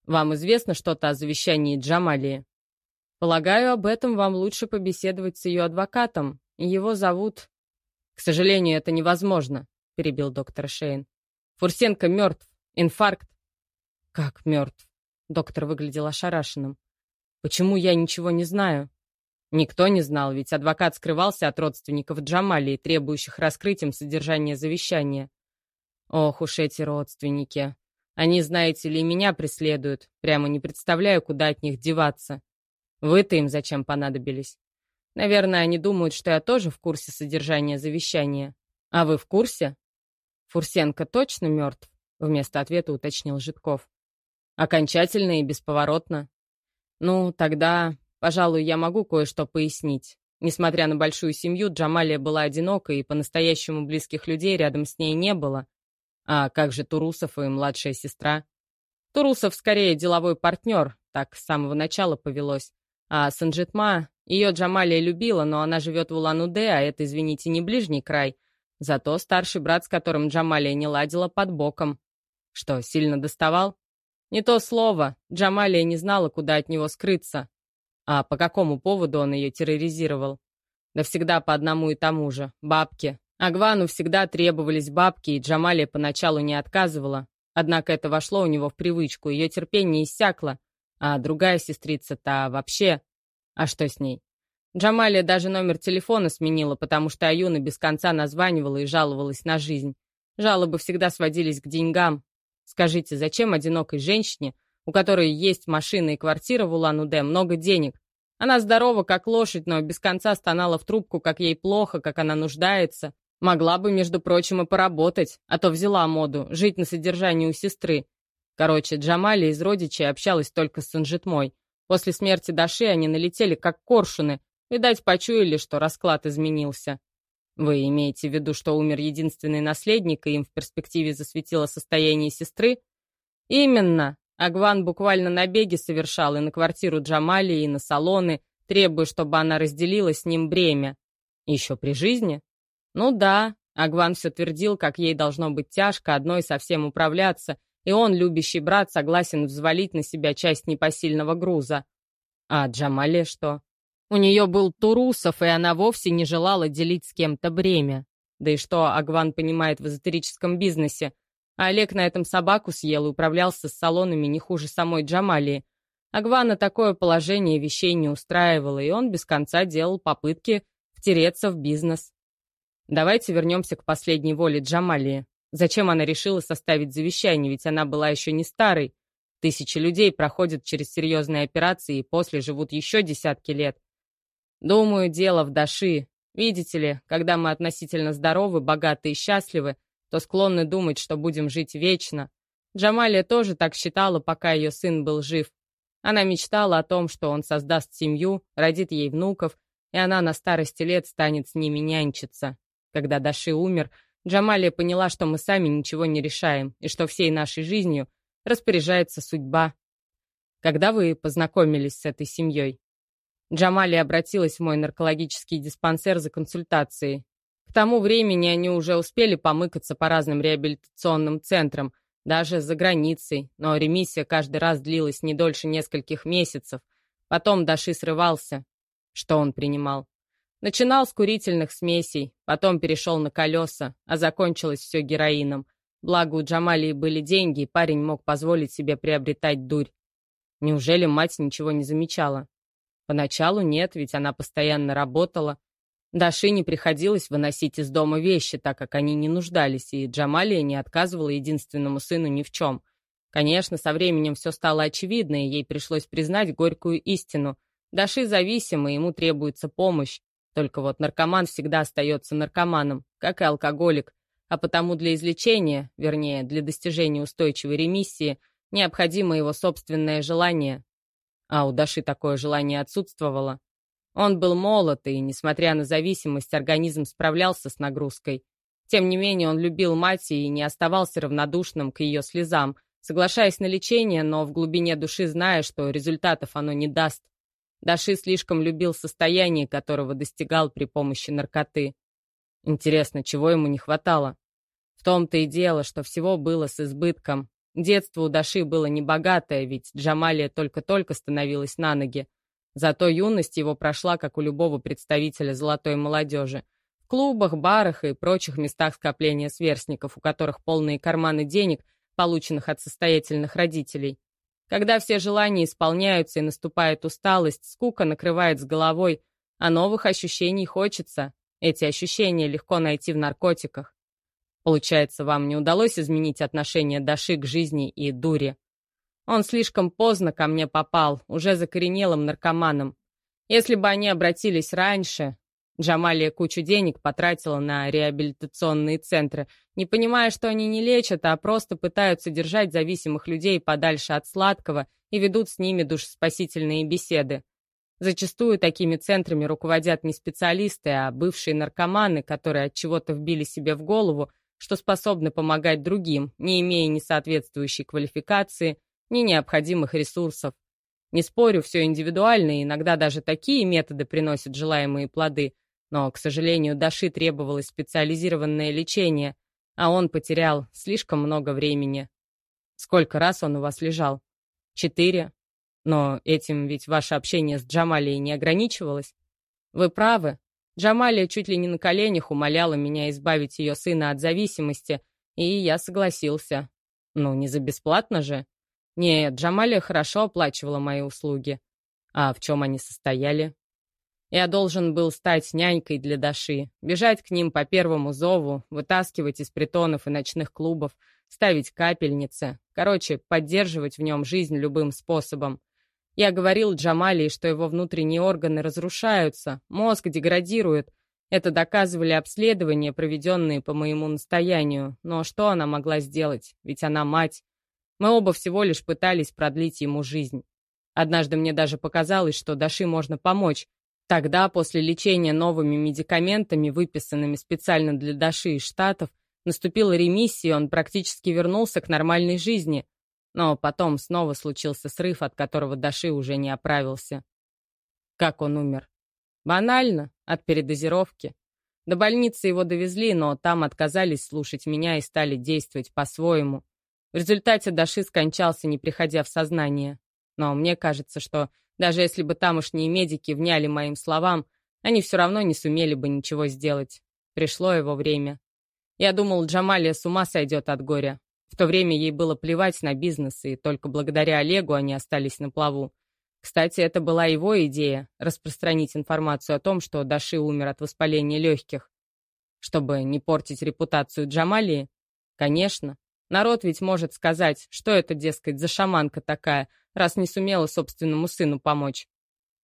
Вам известно что-то о завещании Джамалии? Полагаю, об этом вам лучше побеседовать с ее адвокатом. Его зовут... К сожалению, это невозможно перебил доктор Шейн. «Фурсенко мертв. Инфаркт». «Как мертв?» Доктор выглядел ошарашенным. «Почему я ничего не знаю?» Никто не знал, ведь адвокат скрывался от родственников Джамалии, требующих раскрытием содержания завещания. Ох уж эти родственники. Они, знаете ли, меня преследуют. Прямо не представляю, куда от них деваться. Вы-то им зачем понадобились? Наверное, они думают, что я тоже в курсе содержания завещания. А вы в курсе? «Фурсенко точно мертв?» — вместо ответа уточнил Житков. «Окончательно и бесповоротно». «Ну, тогда, пожалуй, я могу кое-что пояснить. Несмотря на большую семью, Джамалия была одинока, и по-настоящему близких людей рядом с ней не было. А как же Турусов и младшая сестра? Турусов скорее деловой партнер, так с самого начала повелось. А Санжитма, ее Джамалия любила, но она живет в Улан-Удэ, а это, извините, не ближний край — Зато старший брат, с которым Джамалия не ладила, под боком. Что, сильно доставал? Не то слово. Джамалия не знала, куда от него скрыться. А по какому поводу он ее терроризировал? Да всегда по одному и тому же. Бабки. Агвану всегда требовались бабки, и Джамалия поначалу не отказывала. Однако это вошло у него в привычку, ее терпение иссякло. А другая сестрица-то вообще... А что с ней? Джамалия даже номер телефона сменила, потому что Аюна без конца названивала и жаловалась на жизнь. Жалобы всегда сводились к деньгам. Скажите, зачем одинокой женщине, у которой есть машина и квартира в Улан-Удэ, много денег? Она здорова, как лошадь, но без конца стонала в трубку, как ей плохо, как она нуждается. Могла бы, между прочим, и поработать, а то взяла моду, жить на содержании у сестры. Короче, Джамалия из родичей общалась только с Санжитмой. После смерти Даши они налетели, как коршуны, Видать, почуяли, что расклад изменился. Вы имеете в виду, что умер единственный наследник, и им в перспективе засветило состояние сестры? Именно. Агван буквально набеги совершал и на квартиру Джамали, и на салоны, требуя, чтобы она разделила с ним бремя. Еще при жизни? Ну да, Агван все твердил, как ей должно быть тяжко одной совсем управляться, и он, любящий брат, согласен взвалить на себя часть непосильного груза. А Джамале что? У нее был Турусов, и она вовсе не желала делить с кем-то бремя. Да и что Агван понимает в эзотерическом бизнесе? Олег на этом собаку съел и управлялся с салонами не хуже самой Джамалии. Агвана такое положение вещей не устраивало, и он без конца делал попытки втереться в бизнес. Давайте вернемся к последней воле Джамалии. Зачем она решила составить завещание, ведь она была еще не старой. Тысячи людей проходят через серьезные операции и после живут еще десятки лет. Думаю, дело в Даши. Видите ли, когда мы относительно здоровы, богаты и счастливы, то склонны думать, что будем жить вечно. Джамалия тоже так считала, пока ее сын был жив. Она мечтала о том, что он создаст семью, родит ей внуков, и она на старости лет станет с ними нянчиться. Когда Даши умер, Джамалия поняла, что мы сами ничего не решаем, и что всей нашей жизнью распоряжается судьба. Когда вы познакомились с этой семьей? Джамали обратилась в мой наркологический диспансер за консультацией. К тому времени они уже успели помыкаться по разным реабилитационным центрам, даже за границей, но ремиссия каждый раз длилась не дольше нескольких месяцев. Потом Даши срывался. Что он принимал? Начинал с курительных смесей, потом перешел на колеса, а закончилось все героином. Благо у Джамалии были деньги, и парень мог позволить себе приобретать дурь. Неужели мать ничего не замечала? Поначалу нет, ведь она постоянно работала. Даши не приходилось выносить из дома вещи, так как они не нуждались, и Джамалия не отказывала единственному сыну ни в чем. Конечно, со временем все стало очевидно, и ей пришлось признать горькую истину. Даши зависимы, ему требуется помощь. Только вот наркоман всегда остается наркоманом, как и алкоголик, а потому для излечения, вернее, для достижения устойчивой ремиссии, необходимо его собственное желание. А у Даши такое желание отсутствовало. Он был молод, и, несмотря на зависимость, организм справлялся с нагрузкой. Тем не менее, он любил мать и не оставался равнодушным к ее слезам, соглашаясь на лечение, но в глубине души зная, что результатов оно не даст. Даши слишком любил состояние, которого достигал при помощи наркоты. Интересно, чего ему не хватало? В том-то и дело, что всего было с избытком. Детство у Даши было небогатое, ведь Джамалия только-только становилась на ноги. Зато юность его прошла, как у любого представителя золотой молодежи. В клубах, барах и прочих местах скопления сверстников, у которых полные карманы денег, полученных от состоятельных родителей. Когда все желания исполняются и наступает усталость, скука накрывает с головой, а новых ощущений хочется. Эти ощущения легко найти в наркотиках. Получается, вам не удалось изменить отношение Даши к жизни и дуре. Он слишком поздно ко мне попал, уже закоренелым наркоманом. Если бы они обратились раньше... Джамалия кучу денег потратила на реабилитационные центры, не понимая, что они не лечат, а просто пытаются держать зависимых людей подальше от сладкого и ведут с ними душеспасительные беседы. Зачастую такими центрами руководят не специалисты, а бывшие наркоманы, которые от чего-то вбили себе в голову, что способны помогать другим, не имея ни соответствующей квалификации, ни необходимых ресурсов. Не спорю, все индивидуально, и иногда даже такие методы приносят желаемые плоды, но, к сожалению, Даши требовалось специализированное лечение, а он потерял слишком много времени. Сколько раз он у вас лежал? Четыре. Но этим ведь ваше общение с Джамалией не ограничивалось. Вы правы. Джамалия чуть ли не на коленях умоляла меня избавить ее сына от зависимости, и я согласился. Ну, не за бесплатно же. Нет, Джамалия хорошо оплачивала мои услуги. А в чем они состояли? Я должен был стать нянькой для Даши, бежать к ним по первому зову, вытаскивать из притонов и ночных клубов, ставить капельницы. Короче, поддерживать в нем жизнь любым способом. Я говорил Джамалии, что его внутренние органы разрушаются, мозг деградирует. Это доказывали обследования, проведенные по моему настоянию. Но что она могла сделать? Ведь она мать. Мы оба всего лишь пытались продлить ему жизнь. Однажды мне даже показалось, что Даши можно помочь. Тогда, после лечения новыми медикаментами, выписанными специально для Даши из Штатов, наступила ремиссия, и он практически вернулся к нормальной жизни. Но потом снова случился срыв, от которого Даши уже не оправился. Как он умер? Банально, от передозировки. До больницы его довезли, но там отказались слушать меня и стали действовать по-своему. В результате Даши скончался, не приходя в сознание. Но мне кажется, что даже если бы тамошние медики вняли моим словам, они все равно не сумели бы ничего сделать. Пришло его время. Я думал, Джамалия с ума сойдет от горя. В то время ей было плевать на бизнес, и только благодаря Олегу они остались на плаву. Кстати, это была его идея — распространить информацию о том, что Даши умер от воспаления легких. Чтобы не портить репутацию Джамалии? Конечно. Народ ведь может сказать, что это, дескать, за шаманка такая, раз не сумела собственному сыну помочь.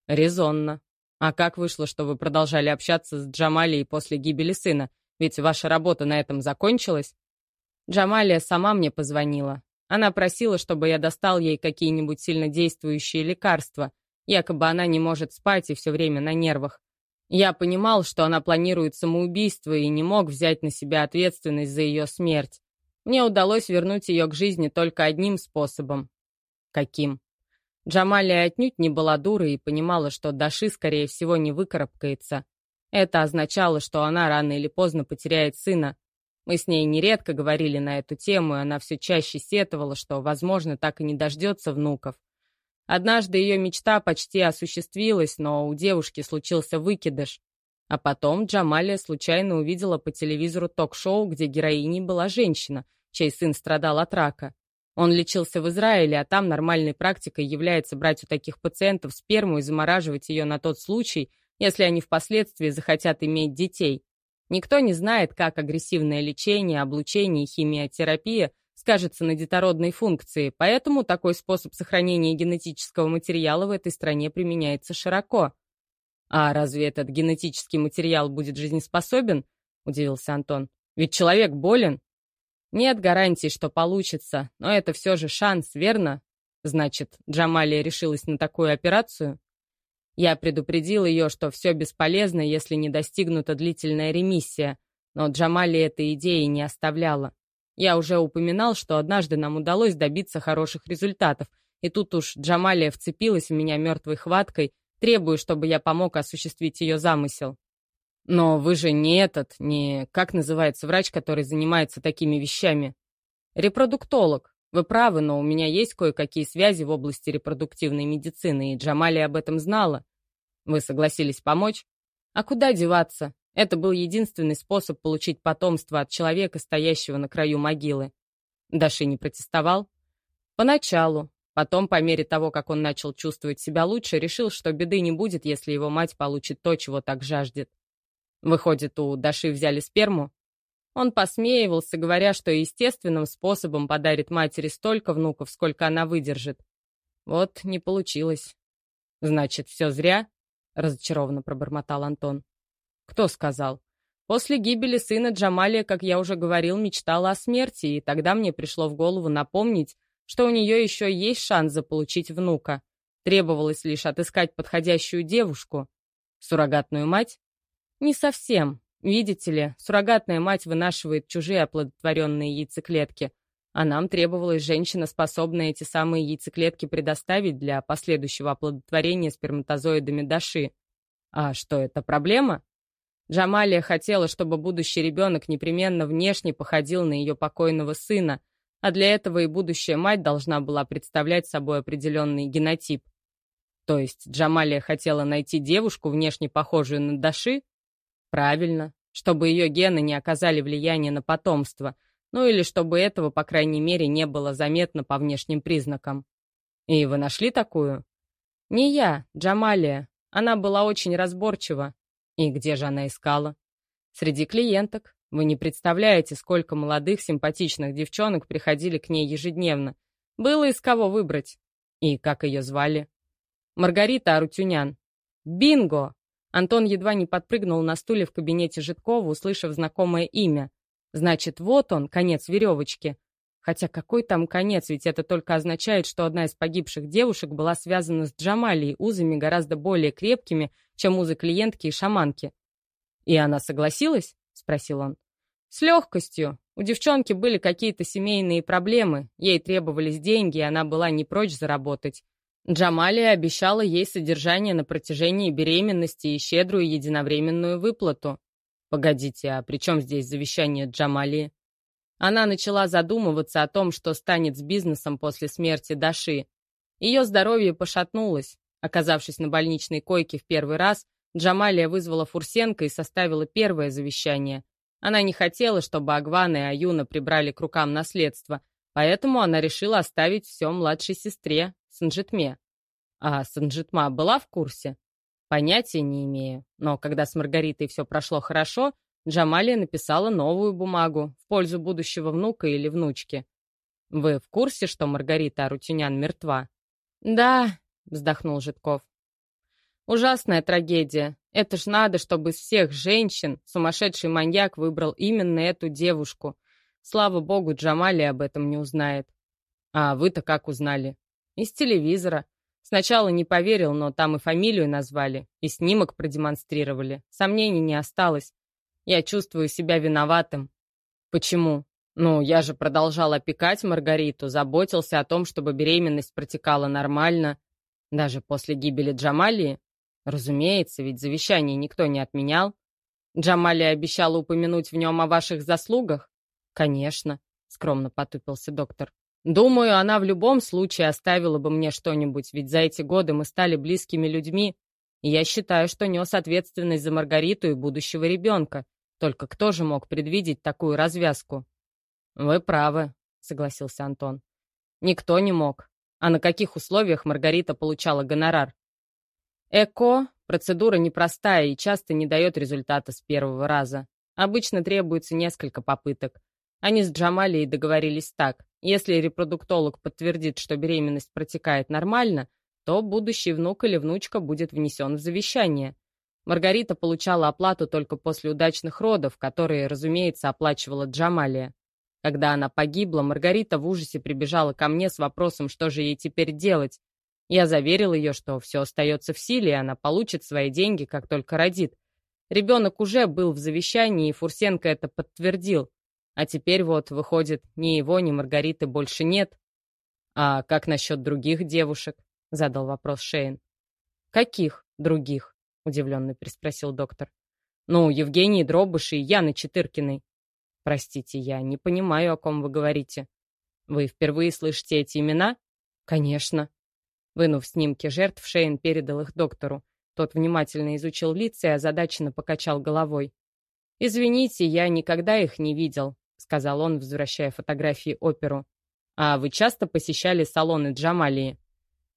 Резонно. А как вышло, что вы продолжали общаться с Джамалией после гибели сына? Ведь ваша работа на этом закончилась? Джамалия сама мне позвонила. Она просила, чтобы я достал ей какие-нибудь сильнодействующие лекарства. Якобы она не может спать и все время на нервах. Я понимал, что она планирует самоубийство и не мог взять на себя ответственность за ее смерть. Мне удалось вернуть ее к жизни только одним способом. Каким? Джамалия отнюдь не была дурой и понимала, что Даши, скорее всего, не выкарабкается. Это означало, что она рано или поздно потеряет сына. Мы с ней нередко говорили на эту тему, и она все чаще сетовала, что, возможно, так и не дождется внуков. Однажды ее мечта почти осуществилась, но у девушки случился выкидыш. А потом Джамалия случайно увидела по телевизору ток-шоу, где героиней была женщина, чей сын страдал от рака. Он лечился в Израиле, а там нормальной практикой является брать у таких пациентов сперму и замораживать ее на тот случай, если они впоследствии захотят иметь детей. Никто не знает, как агрессивное лечение, облучение и химиотерапия скажется на детородной функции, поэтому такой способ сохранения генетического материала в этой стране применяется широко. «А разве этот генетический материал будет жизнеспособен?» — удивился Антон. «Ведь человек болен». «Нет гарантий, что получится, но это все же шанс, верно?» «Значит, Джамалия решилась на такую операцию?» Я предупредил ее, что все бесполезно, если не достигнута длительная ремиссия, но Джамали этой идеи не оставляла. Я уже упоминал, что однажды нам удалось добиться хороших результатов, и тут уж Джамалия вцепилась в меня мертвой хваткой, требуя, чтобы я помог осуществить ее замысел. Но вы же не этот, не... Как называется врач, который занимается такими вещами? Репродуктолог. Вы правы, но у меня есть кое-какие связи в области репродуктивной медицины, и Джамали об этом знала. Вы согласились помочь? А куда деваться? Это был единственный способ получить потомство от человека, стоящего на краю могилы. Даши не протестовал? Поначалу. Потом, по мере того, как он начал чувствовать себя лучше, решил, что беды не будет, если его мать получит то, чего так жаждет. Выходит, у Даши взяли сперму? Он посмеивался, говоря, что естественным способом подарит матери столько внуков, сколько она выдержит. Вот не получилось. Значит, все зря? Разочарованно пробормотал Антон. Кто сказал? После гибели сына Джамалия, как я уже говорил, мечтала о смерти, и тогда мне пришло в голову напомнить, что у нее еще есть шанс заполучить внука. Требовалось лишь отыскать подходящую девушку. Суррогатную мать? Не совсем. Видите ли, суррогатная мать вынашивает чужие оплодотворенные яйцеклетки, а нам требовалась женщина, способная эти самые яйцеклетки предоставить для последующего оплодотворения сперматозоидами Даши. А что, это проблема? Джамалия хотела, чтобы будущий ребенок непременно внешне походил на ее покойного сына, а для этого и будущая мать должна была представлять собой определенный генотип. То есть Джамалия хотела найти девушку, внешне похожую на Даши, Правильно, чтобы ее гены не оказали влияния на потомство, ну или чтобы этого, по крайней мере, не было заметно по внешним признакам. И вы нашли такую? Не я, Джамалия. Она была очень разборчива. И где же она искала? Среди клиенток. Вы не представляете, сколько молодых, симпатичных девчонок приходили к ней ежедневно. Было из кого выбрать. И как ее звали? Маргарита Арутюнян. Бинго! Антон едва не подпрыгнул на стуле в кабинете Житкова, услышав знакомое имя. Значит, вот он, конец веревочки. Хотя какой там конец, ведь это только означает, что одна из погибших девушек была связана с Джамалией узами гораздо более крепкими, чем узы клиентки и шаманки. «И она согласилась?» — спросил он. «С легкостью. У девчонки были какие-то семейные проблемы, ей требовались деньги, и она была не прочь заработать. Джамалия обещала ей содержание на протяжении беременности и щедрую единовременную выплату. Погодите, а при чем здесь завещание Джамалии? Она начала задумываться о том, что станет с бизнесом после смерти Даши. Ее здоровье пошатнулось. Оказавшись на больничной койке в первый раз, Джамалия вызвала Фурсенко и составила первое завещание. Она не хотела, чтобы Агван и Аюна прибрали к рукам наследство, поэтому она решила оставить все младшей сестре, Санжитме. А Санжитма была в курсе? Понятия не имею. Но когда с Маргаритой все прошло хорошо, Джамалия написала новую бумагу в пользу будущего внука или внучки. Вы в курсе, что Маргарита Арутюнян мертва? Да, вздохнул Житков. Ужасная трагедия. Это ж надо, чтобы из всех женщин сумасшедший маньяк выбрал именно эту девушку. Слава богу, Джамали об этом не узнает. А вы-то как узнали? Из телевизора. Сначала не поверил, но там и фамилию назвали, и снимок продемонстрировали. Сомнений не осталось. Я чувствую себя виноватым. Почему? Ну, я же продолжал опекать Маргариту, заботился о том, чтобы беременность протекала нормально. Даже после гибели Джамалии? Разумеется, ведь завещание никто не отменял. Джамалия обещала упомянуть в нем о ваших заслугах? Конечно, скромно потупился доктор. Думаю, она в любом случае оставила бы мне что-нибудь, ведь за эти годы мы стали близкими людьми, и я считаю, что нес ответственность за Маргариту и будущего ребенка. Только кто же мог предвидеть такую развязку? Вы правы, согласился Антон. Никто не мог. А на каких условиях Маргарита получала гонорар? ЭКО – процедура непростая и часто не дает результата с первого раза. Обычно требуется несколько попыток. Они с Джамалией договорились так. Если репродуктолог подтвердит, что беременность протекает нормально, то будущий внук или внучка будет внесен в завещание. Маргарита получала оплату только после удачных родов, которые, разумеется, оплачивала Джамалия. Когда она погибла, Маргарита в ужасе прибежала ко мне с вопросом, что же ей теперь делать. Я заверил ее, что все остается в силе, и она получит свои деньги, как только родит. Ребенок уже был в завещании, и Фурсенко это подтвердил. А теперь вот, выходит, ни его, ни Маргариты больше нет. А как насчет других девушек? Задал вопрос Шейн. Каких других? Удивленно переспросил доктор. Ну, Евгении Дробыши и Яны Четыркиной. Простите, я не понимаю, о ком вы говорите. Вы впервые слышите эти имена? Конечно. Вынув снимки жертв, Шейн передал их доктору. Тот внимательно изучил лица и озадаченно покачал головой. «Извините, я никогда их не видел», — сказал он, возвращая фотографии оперу. «А вы часто посещали салоны Джамалии?»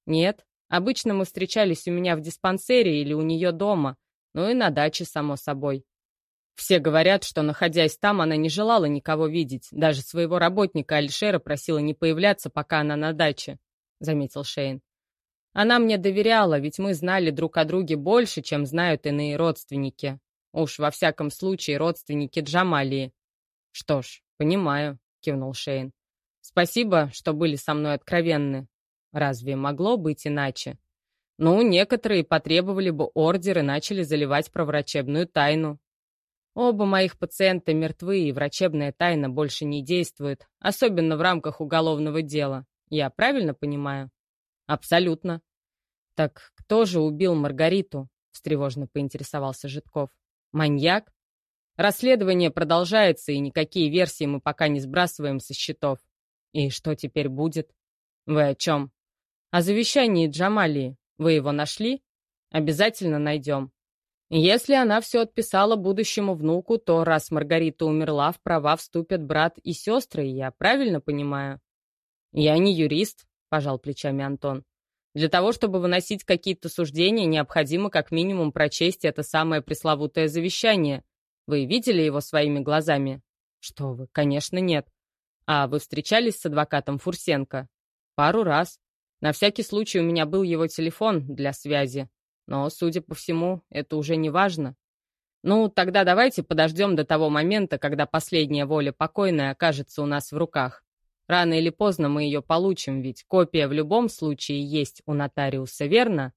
«Нет. Обычно мы встречались у меня в диспансере или у нее дома, ну и на даче, само собой. Все говорят, что, находясь там, она не желала никого видеть. Даже своего работника Альшера просила не появляться, пока она на даче», — заметил Шейн. «Она мне доверяла, ведь мы знали друг о друге больше, чем знают иные родственники. Уж во всяком случае родственники Джамалии». «Что ж, понимаю», — кивнул Шейн. «Спасибо, что были со мной откровенны. Разве могло быть иначе?» Ну, некоторые потребовали бы ордер и начали заливать про врачебную тайну. Оба моих пациента мертвы, и врачебная тайна больше не действует, особенно в рамках уголовного дела. Я правильно понимаю? Абсолютно. Так кто же убил Маргариту? Встревожно поинтересовался Житков. Маньяк? Расследование продолжается, и никакие версии мы пока не сбрасываем со счетов. И что теперь будет? Вы о чем? О завещании Джамалии. Вы его нашли? Обязательно найдем. Если она все отписала будущему внуку, то раз Маргарита умерла, в права вступят брат и сестры, я правильно понимаю? Я не юрист, пожал плечами Антон. Для того, чтобы выносить какие-то суждения, необходимо как минимум прочесть это самое пресловутое завещание. Вы видели его своими глазами? Что вы, конечно, нет. А вы встречались с адвокатом Фурсенко? Пару раз. На всякий случай у меня был его телефон для связи. Но, судя по всему, это уже не важно. Ну, тогда давайте подождем до того момента, когда последняя воля покойной окажется у нас в руках. Рано или поздно мы ее получим, ведь копия в любом случае есть у нотариуса, верно?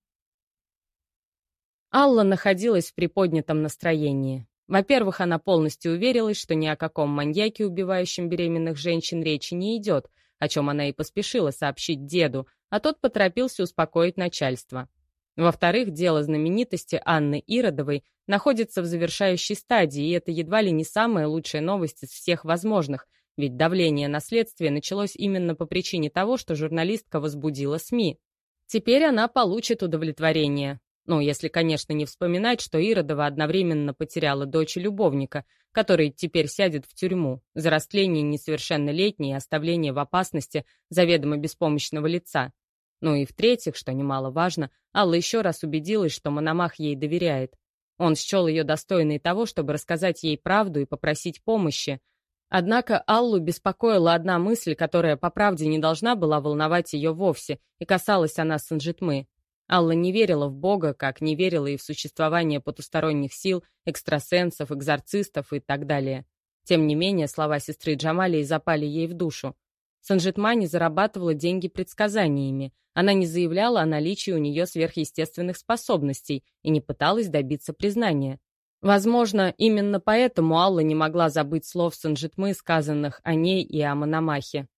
Алла находилась в приподнятом настроении. Во-первых, она полностью уверилась, что ни о каком маньяке, убивающем беременных женщин, речи не идет, о чем она и поспешила сообщить деду, а тот поторопился успокоить начальство. Во-вторых, дело знаменитости Анны Иродовой находится в завершающей стадии, и это едва ли не самая лучшая новость из всех возможных, ведь давление на следствие началось именно по причине того, что журналистка возбудила СМИ. Теперь она получит удовлетворение. Ну, если, конечно, не вспоминать, что Иродова одновременно потеряла дочь любовника, который теперь сядет в тюрьму за растление несовершеннолетней и оставление в опасности заведомо беспомощного лица. Ну и в-третьих, что немаловажно, Алла еще раз убедилась, что Мономах ей доверяет. Он счел ее достойной того, чтобы рассказать ей правду и попросить помощи. Однако Аллу беспокоила одна мысль, которая по правде не должна была волновать ее вовсе, и касалась она Санжитмы. Алла не верила в Бога, как не верила и в существование потусторонних сил, экстрасенсов, экзорцистов и так далее. Тем не менее, слова сестры Джамалии запали ей в душу. Санжитма не зарабатывала деньги предсказаниями. Она не заявляла о наличии у нее сверхъестественных способностей и не пыталась добиться признания. Возможно, именно поэтому Алла не могла забыть слов Санжитмы, сказанных о ней и о Мономахе.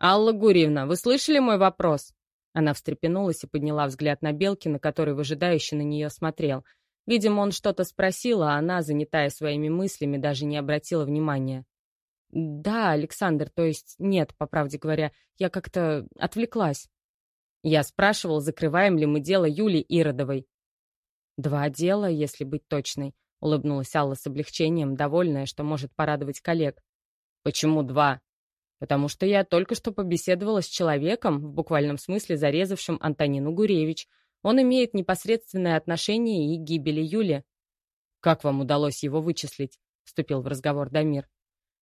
«Алла Гурьевна, вы слышали мой вопрос?» Она встрепенулась и подняла взгляд на Белкина, который выжидающе на нее смотрел. Видимо, он что-то спросил, а она, занятая своими мыслями, даже не обратила внимания. «Да, Александр, то есть нет, по правде говоря, я как-то отвлеклась». Я спрашивал, закрываем ли мы дело Юли Иродовой. «Два дела, если быть точной», — улыбнулась Алла с облегчением, довольная, что может порадовать коллег. «Почему два?» «Потому что я только что побеседовала с человеком, в буквальном смысле зарезавшим Антонину Гуревич. Он имеет непосредственное отношение и к гибели Юли». «Как вам удалось его вычислить?» — вступил в разговор Дамир.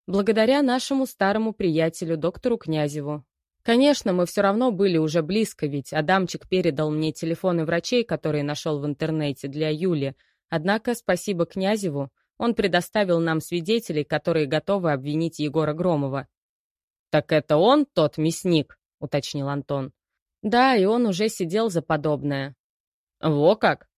«Благодаря нашему старому приятелю, доктору Князеву. Конечно, мы все равно были уже близко, ведь Адамчик передал мне телефоны врачей, которые нашел в интернете для Юли. Однако, спасибо Князеву, он предоставил нам свидетелей, которые готовы обвинить Егора Громова. «Так это он тот мясник?» — уточнил Антон. «Да, и он уже сидел за подобное». «Во как!»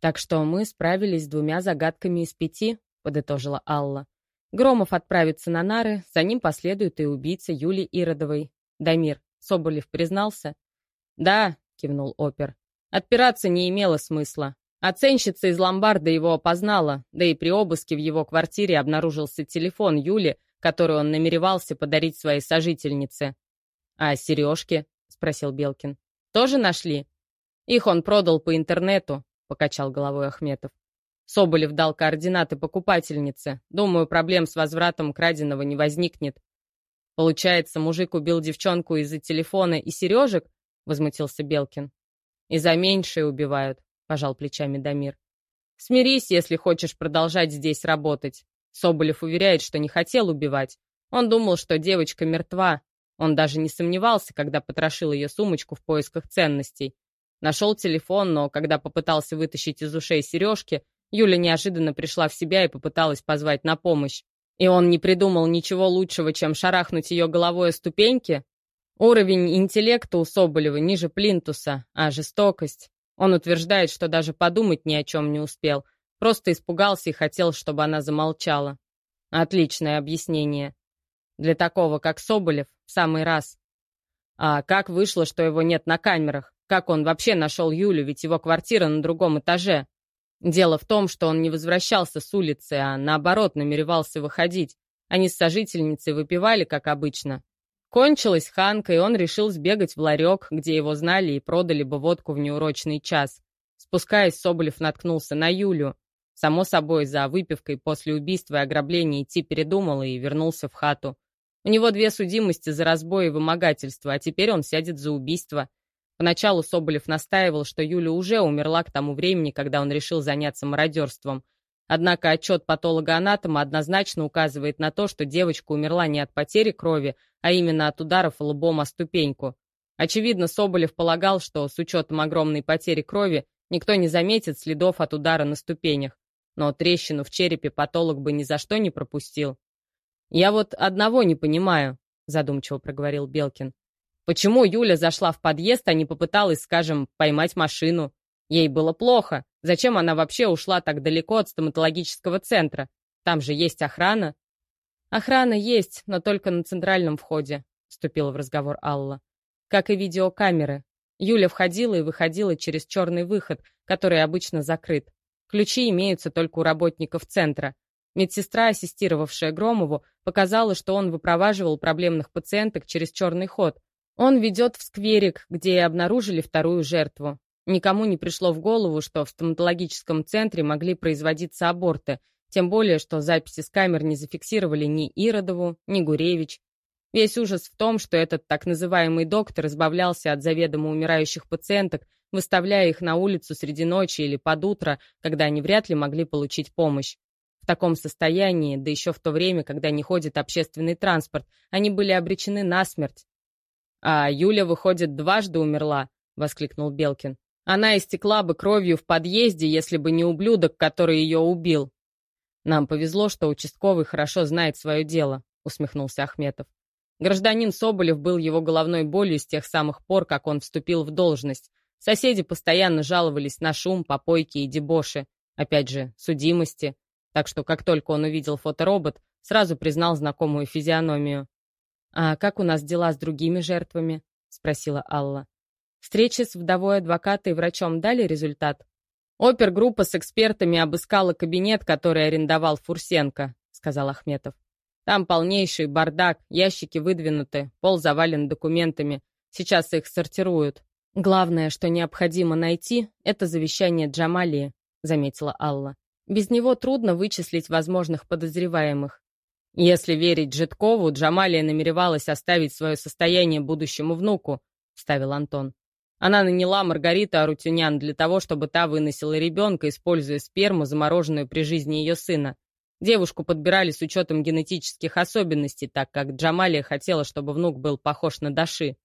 «Так что мы справились с двумя загадками из пяти», — подытожила Алла. Громов отправится на нары, за ним последует и убийца Юли Иродовой. Дамир, Соболев признался? «Да», — кивнул опер. «Отпираться не имело смысла. Оценщица из ломбарда его опознала, да и при обыске в его квартире обнаружился телефон Юли, который он намеревался подарить своей сожительнице. «А сережки?» — спросил Белкин. «Тоже нашли?» «Их он продал по интернету», — покачал головой Ахметов. Соболев дал координаты покупательнице. Думаю, проблем с возвратом краденого не возникнет. Получается, мужик убил девчонку из-за телефона и сережек? Возмутился Белкин. И за меньшее убивают, пожал плечами Дамир. Смирись, если хочешь продолжать здесь работать. Соболев уверяет, что не хотел убивать. Он думал, что девочка мертва. Он даже не сомневался, когда потрошил ее сумочку в поисках ценностей. Нашел телефон, но когда попытался вытащить из ушей сережки, Юля неожиданно пришла в себя и попыталась позвать на помощь. И он не придумал ничего лучшего, чем шарахнуть ее головой о ступеньки? Уровень интеллекта у Соболева ниже плинтуса, а жестокость. Он утверждает, что даже подумать ни о чем не успел. Просто испугался и хотел, чтобы она замолчала. Отличное объяснение. Для такого, как Соболев, в самый раз. А как вышло, что его нет на камерах? Как он вообще нашел Юлю, ведь его квартира на другом этаже? Дело в том, что он не возвращался с улицы, а наоборот намеревался выходить. Они с сожительницей выпивали, как обычно. Кончилась Ханка, и он решил сбегать в ларек, где его знали и продали бы водку в неурочный час. Спускаясь, Соболев наткнулся на Юлю. Само собой, за выпивкой после убийства и ограбления идти передумал и вернулся в хату. У него две судимости за разбой и вымогательство, а теперь он сядет за убийство. Поначалу Соболев настаивал, что Юля уже умерла к тому времени, когда он решил заняться мародерством. Однако отчет патолога-анатома однозначно указывает на то, что девочка умерла не от потери крови, а именно от ударов лбом о ступеньку. Очевидно, Соболев полагал, что с учетом огромной потери крови никто не заметит следов от удара на ступенях. Но трещину в черепе патолог бы ни за что не пропустил. «Я вот одного не понимаю», — задумчиво проговорил Белкин. Почему Юля зашла в подъезд, а не попыталась, скажем, поймать машину? Ей было плохо. Зачем она вообще ушла так далеко от стоматологического центра? Там же есть охрана. Охрана есть, но только на центральном входе, вступила в разговор Алла. Как и видеокамеры. Юля входила и выходила через черный выход, который обычно закрыт. Ключи имеются только у работников центра. Медсестра, ассистировавшая Громову, показала, что он выпроваживал проблемных пациенток через черный ход, он ведет в скверик, где и обнаружили вторую жертву. Никому не пришло в голову, что в стоматологическом центре могли производиться аборты, тем более, что записи с камер не зафиксировали ни Иродову, ни Гуревич. Весь ужас в том, что этот так называемый доктор избавлялся от заведомо умирающих пациенток, выставляя их на улицу среди ночи или под утро, когда они вряд ли могли получить помощь. В таком состоянии, да еще в то время, когда не ходит общественный транспорт, они были обречены на смерть. «А Юля, выходит, дважды умерла», — воскликнул Белкин. «Она истекла бы кровью в подъезде, если бы не ублюдок, который ее убил». «Нам повезло, что участковый хорошо знает свое дело», — усмехнулся Ахметов. Гражданин Соболев был его головной болью с тех самых пор, как он вступил в должность. Соседи постоянно жаловались на шум, попойки и дебоши. Опять же, судимости. Так что, как только он увидел фоторобот, сразу признал знакомую физиономию. «А как у нас дела с другими жертвами?» — спросила Алла. Встречи с вдовой адвоката и врачом дали результат? Опергруппа с экспертами обыскала кабинет, который арендовал Фурсенко, сказал Ахметов. Там полнейший бардак, ящики выдвинуты, пол завален документами. Сейчас их сортируют. Главное, что необходимо найти, это завещание Джамалии, заметила Алла. Без него трудно вычислить возможных подозреваемых. Если верить Житкову, Джамалия намеревалась оставить свое состояние будущему внуку, вставил Антон. Она наняла Маргариту Арутюнян для того, чтобы та выносила ребенка, используя сперму, замороженную при жизни ее сына. Девушку подбирали с учетом генетических особенностей, так как Джамалия хотела, чтобы внук был похож на Даши.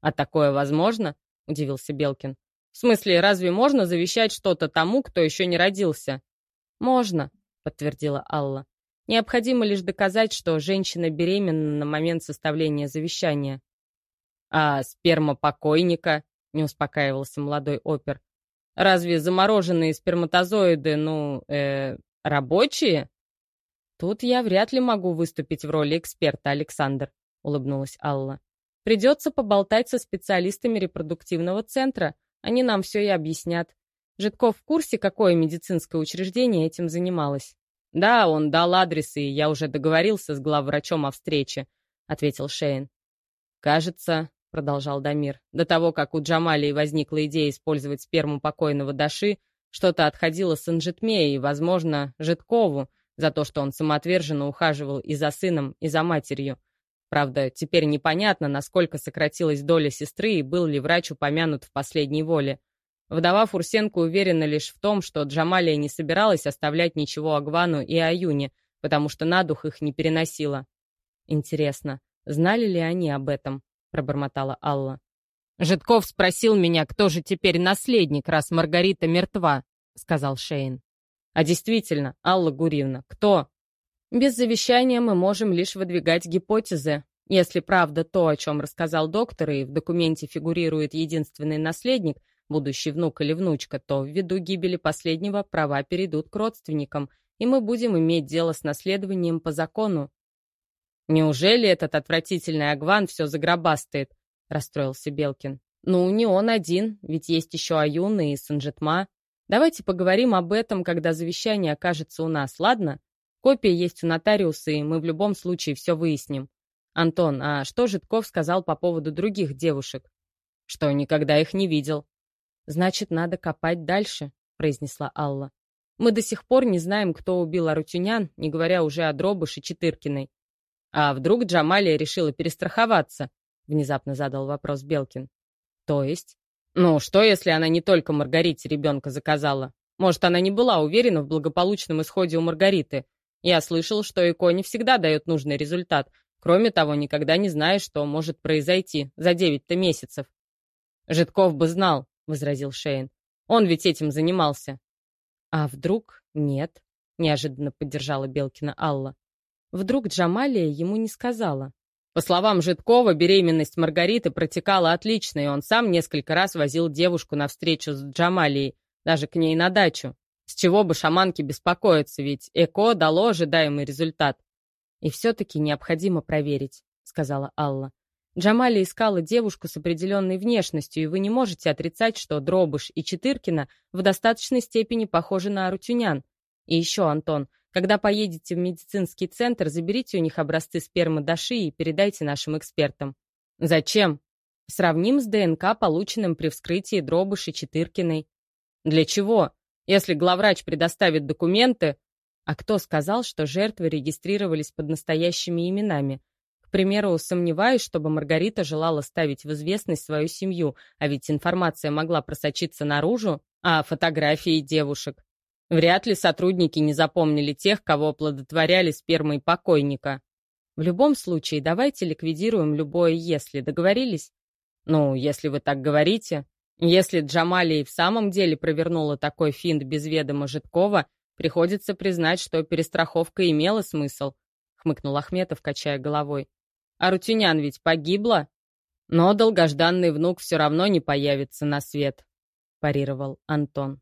«А такое возможно?» — удивился Белкин. «В смысле, разве можно завещать что-то тому, кто еще не родился?» «Можно», — подтвердила Алла. «Необходимо лишь доказать, что женщина беременна на момент составления завещания». «А сперма покойника?» — не успокаивался молодой опер. «Разве замороженные сперматозоиды, ну, э, рабочие?» «Тут я вряд ли могу выступить в роли эксперта, Александр», — улыбнулась Алла. «Придется поболтать со специалистами репродуктивного центра. Они нам все и объяснят. Житков в курсе, какое медицинское учреждение этим занималось?» «Да, он дал адресы, и я уже договорился с главврачом о встрече», — ответил Шейн. «Кажется, — продолжал Дамир, — до того, как у Джамалии возникла идея использовать сперму покойного Даши, что-то отходило с Инжитме и, возможно, Житкову, за то, что он самоотверженно ухаживал и за сыном, и за матерью. Правда, теперь непонятно, насколько сократилась доля сестры и был ли врач упомянут в последней воле. Вдова Фурсенко уверена лишь в том, что Джамалия не собиралась оставлять ничего Агвану и Аюне, потому что на дух их не переносила. Интересно, знали ли они об этом? пробормотала Алла. Житков спросил меня, кто же теперь наследник, раз Маргарита мертва, сказал Шейн. А действительно, Алла Гуривна, кто? Без завещания мы можем лишь выдвигать гипотезы. Если правда то, о чем рассказал доктор, и в документе фигурирует единственный наследник, будущий внук или внучка, то ввиду гибели последнего права перейдут к родственникам, и мы будем иметь дело с наследованием по закону. «Неужели этот отвратительный Агван все загробастает?» — расстроился Белкин. «Ну, не он один, ведь есть еще Аюна и Санжетма. Давайте поговорим об этом, когда завещание окажется у нас, ладно? Копия есть у нотариуса, и мы в любом случае все выясним. Антон, а что Житков сказал по поводу других девушек? Что никогда их не видел. Значит, надо копать дальше, произнесла Алла. Мы до сих пор не знаем, кто убил Арутюнян, не говоря уже о Дробыш и Четыркиной. А вдруг Джамалия решила перестраховаться? Внезапно задал вопрос Белкин. То есть? Ну, что, если она не только Маргарите ребенка заказала? Может, она не была уверена в благополучном исходе у Маргариты. Я слышал, что ЭКО не всегда дает нужный результат. Кроме того, никогда не знаешь, что может произойти за девять-то месяцев. «Житков бы знал», — возразил Шейн. «Он ведь этим занимался». «А вдруг нет?» — неожиданно поддержала Белкина Алла. «Вдруг Джамалия ему не сказала?» По словам Житкова, беременность Маргариты протекала отлично, и он сам несколько раз возил девушку на встречу с Джамалией, даже к ней на дачу. С чего бы шаманке беспокоиться, ведь ЭКО дало ожидаемый результат. «И все-таки необходимо проверить», — сказала Алла. Джамали искала девушку с определенной внешностью, и вы не можете отрицать, что Дробыш и Четыркина в достаточной степени похожи на Арутюнян. И еще, Антон, когда поедете в медицинский центр, заберите у них образцы спермы Даши и передайте нашим экспертам. Зачем? Сравним с ДНК, полученным при вскрытии Дробыши Четыркиной. Для чего? Если главврач предоставит документы... А кто сказал, что жертвы регистрировались под настоящими именами? К примеру, сомневаюсь, чтобы Маргарита желала ставить в известность свою семью, а ведь информация могла просочиться наружу, а фотографии девушек. Вряд ли сотрудники не запомнили тех, кого оплодотворяли спермой покойника. В любом случае, давайте ликвидируем любое «если». Договорились? Ну, если вы так говорите. Если Джамали и в самом деле провернула такой финт без ведома Житкова, приходится признать, что перестраховка имела смысл, хмыкнул Ахметов, качая головой. А Рутюнян ведь погибла? Но долгожданный внук все равно не появится на свет, парировал Антон.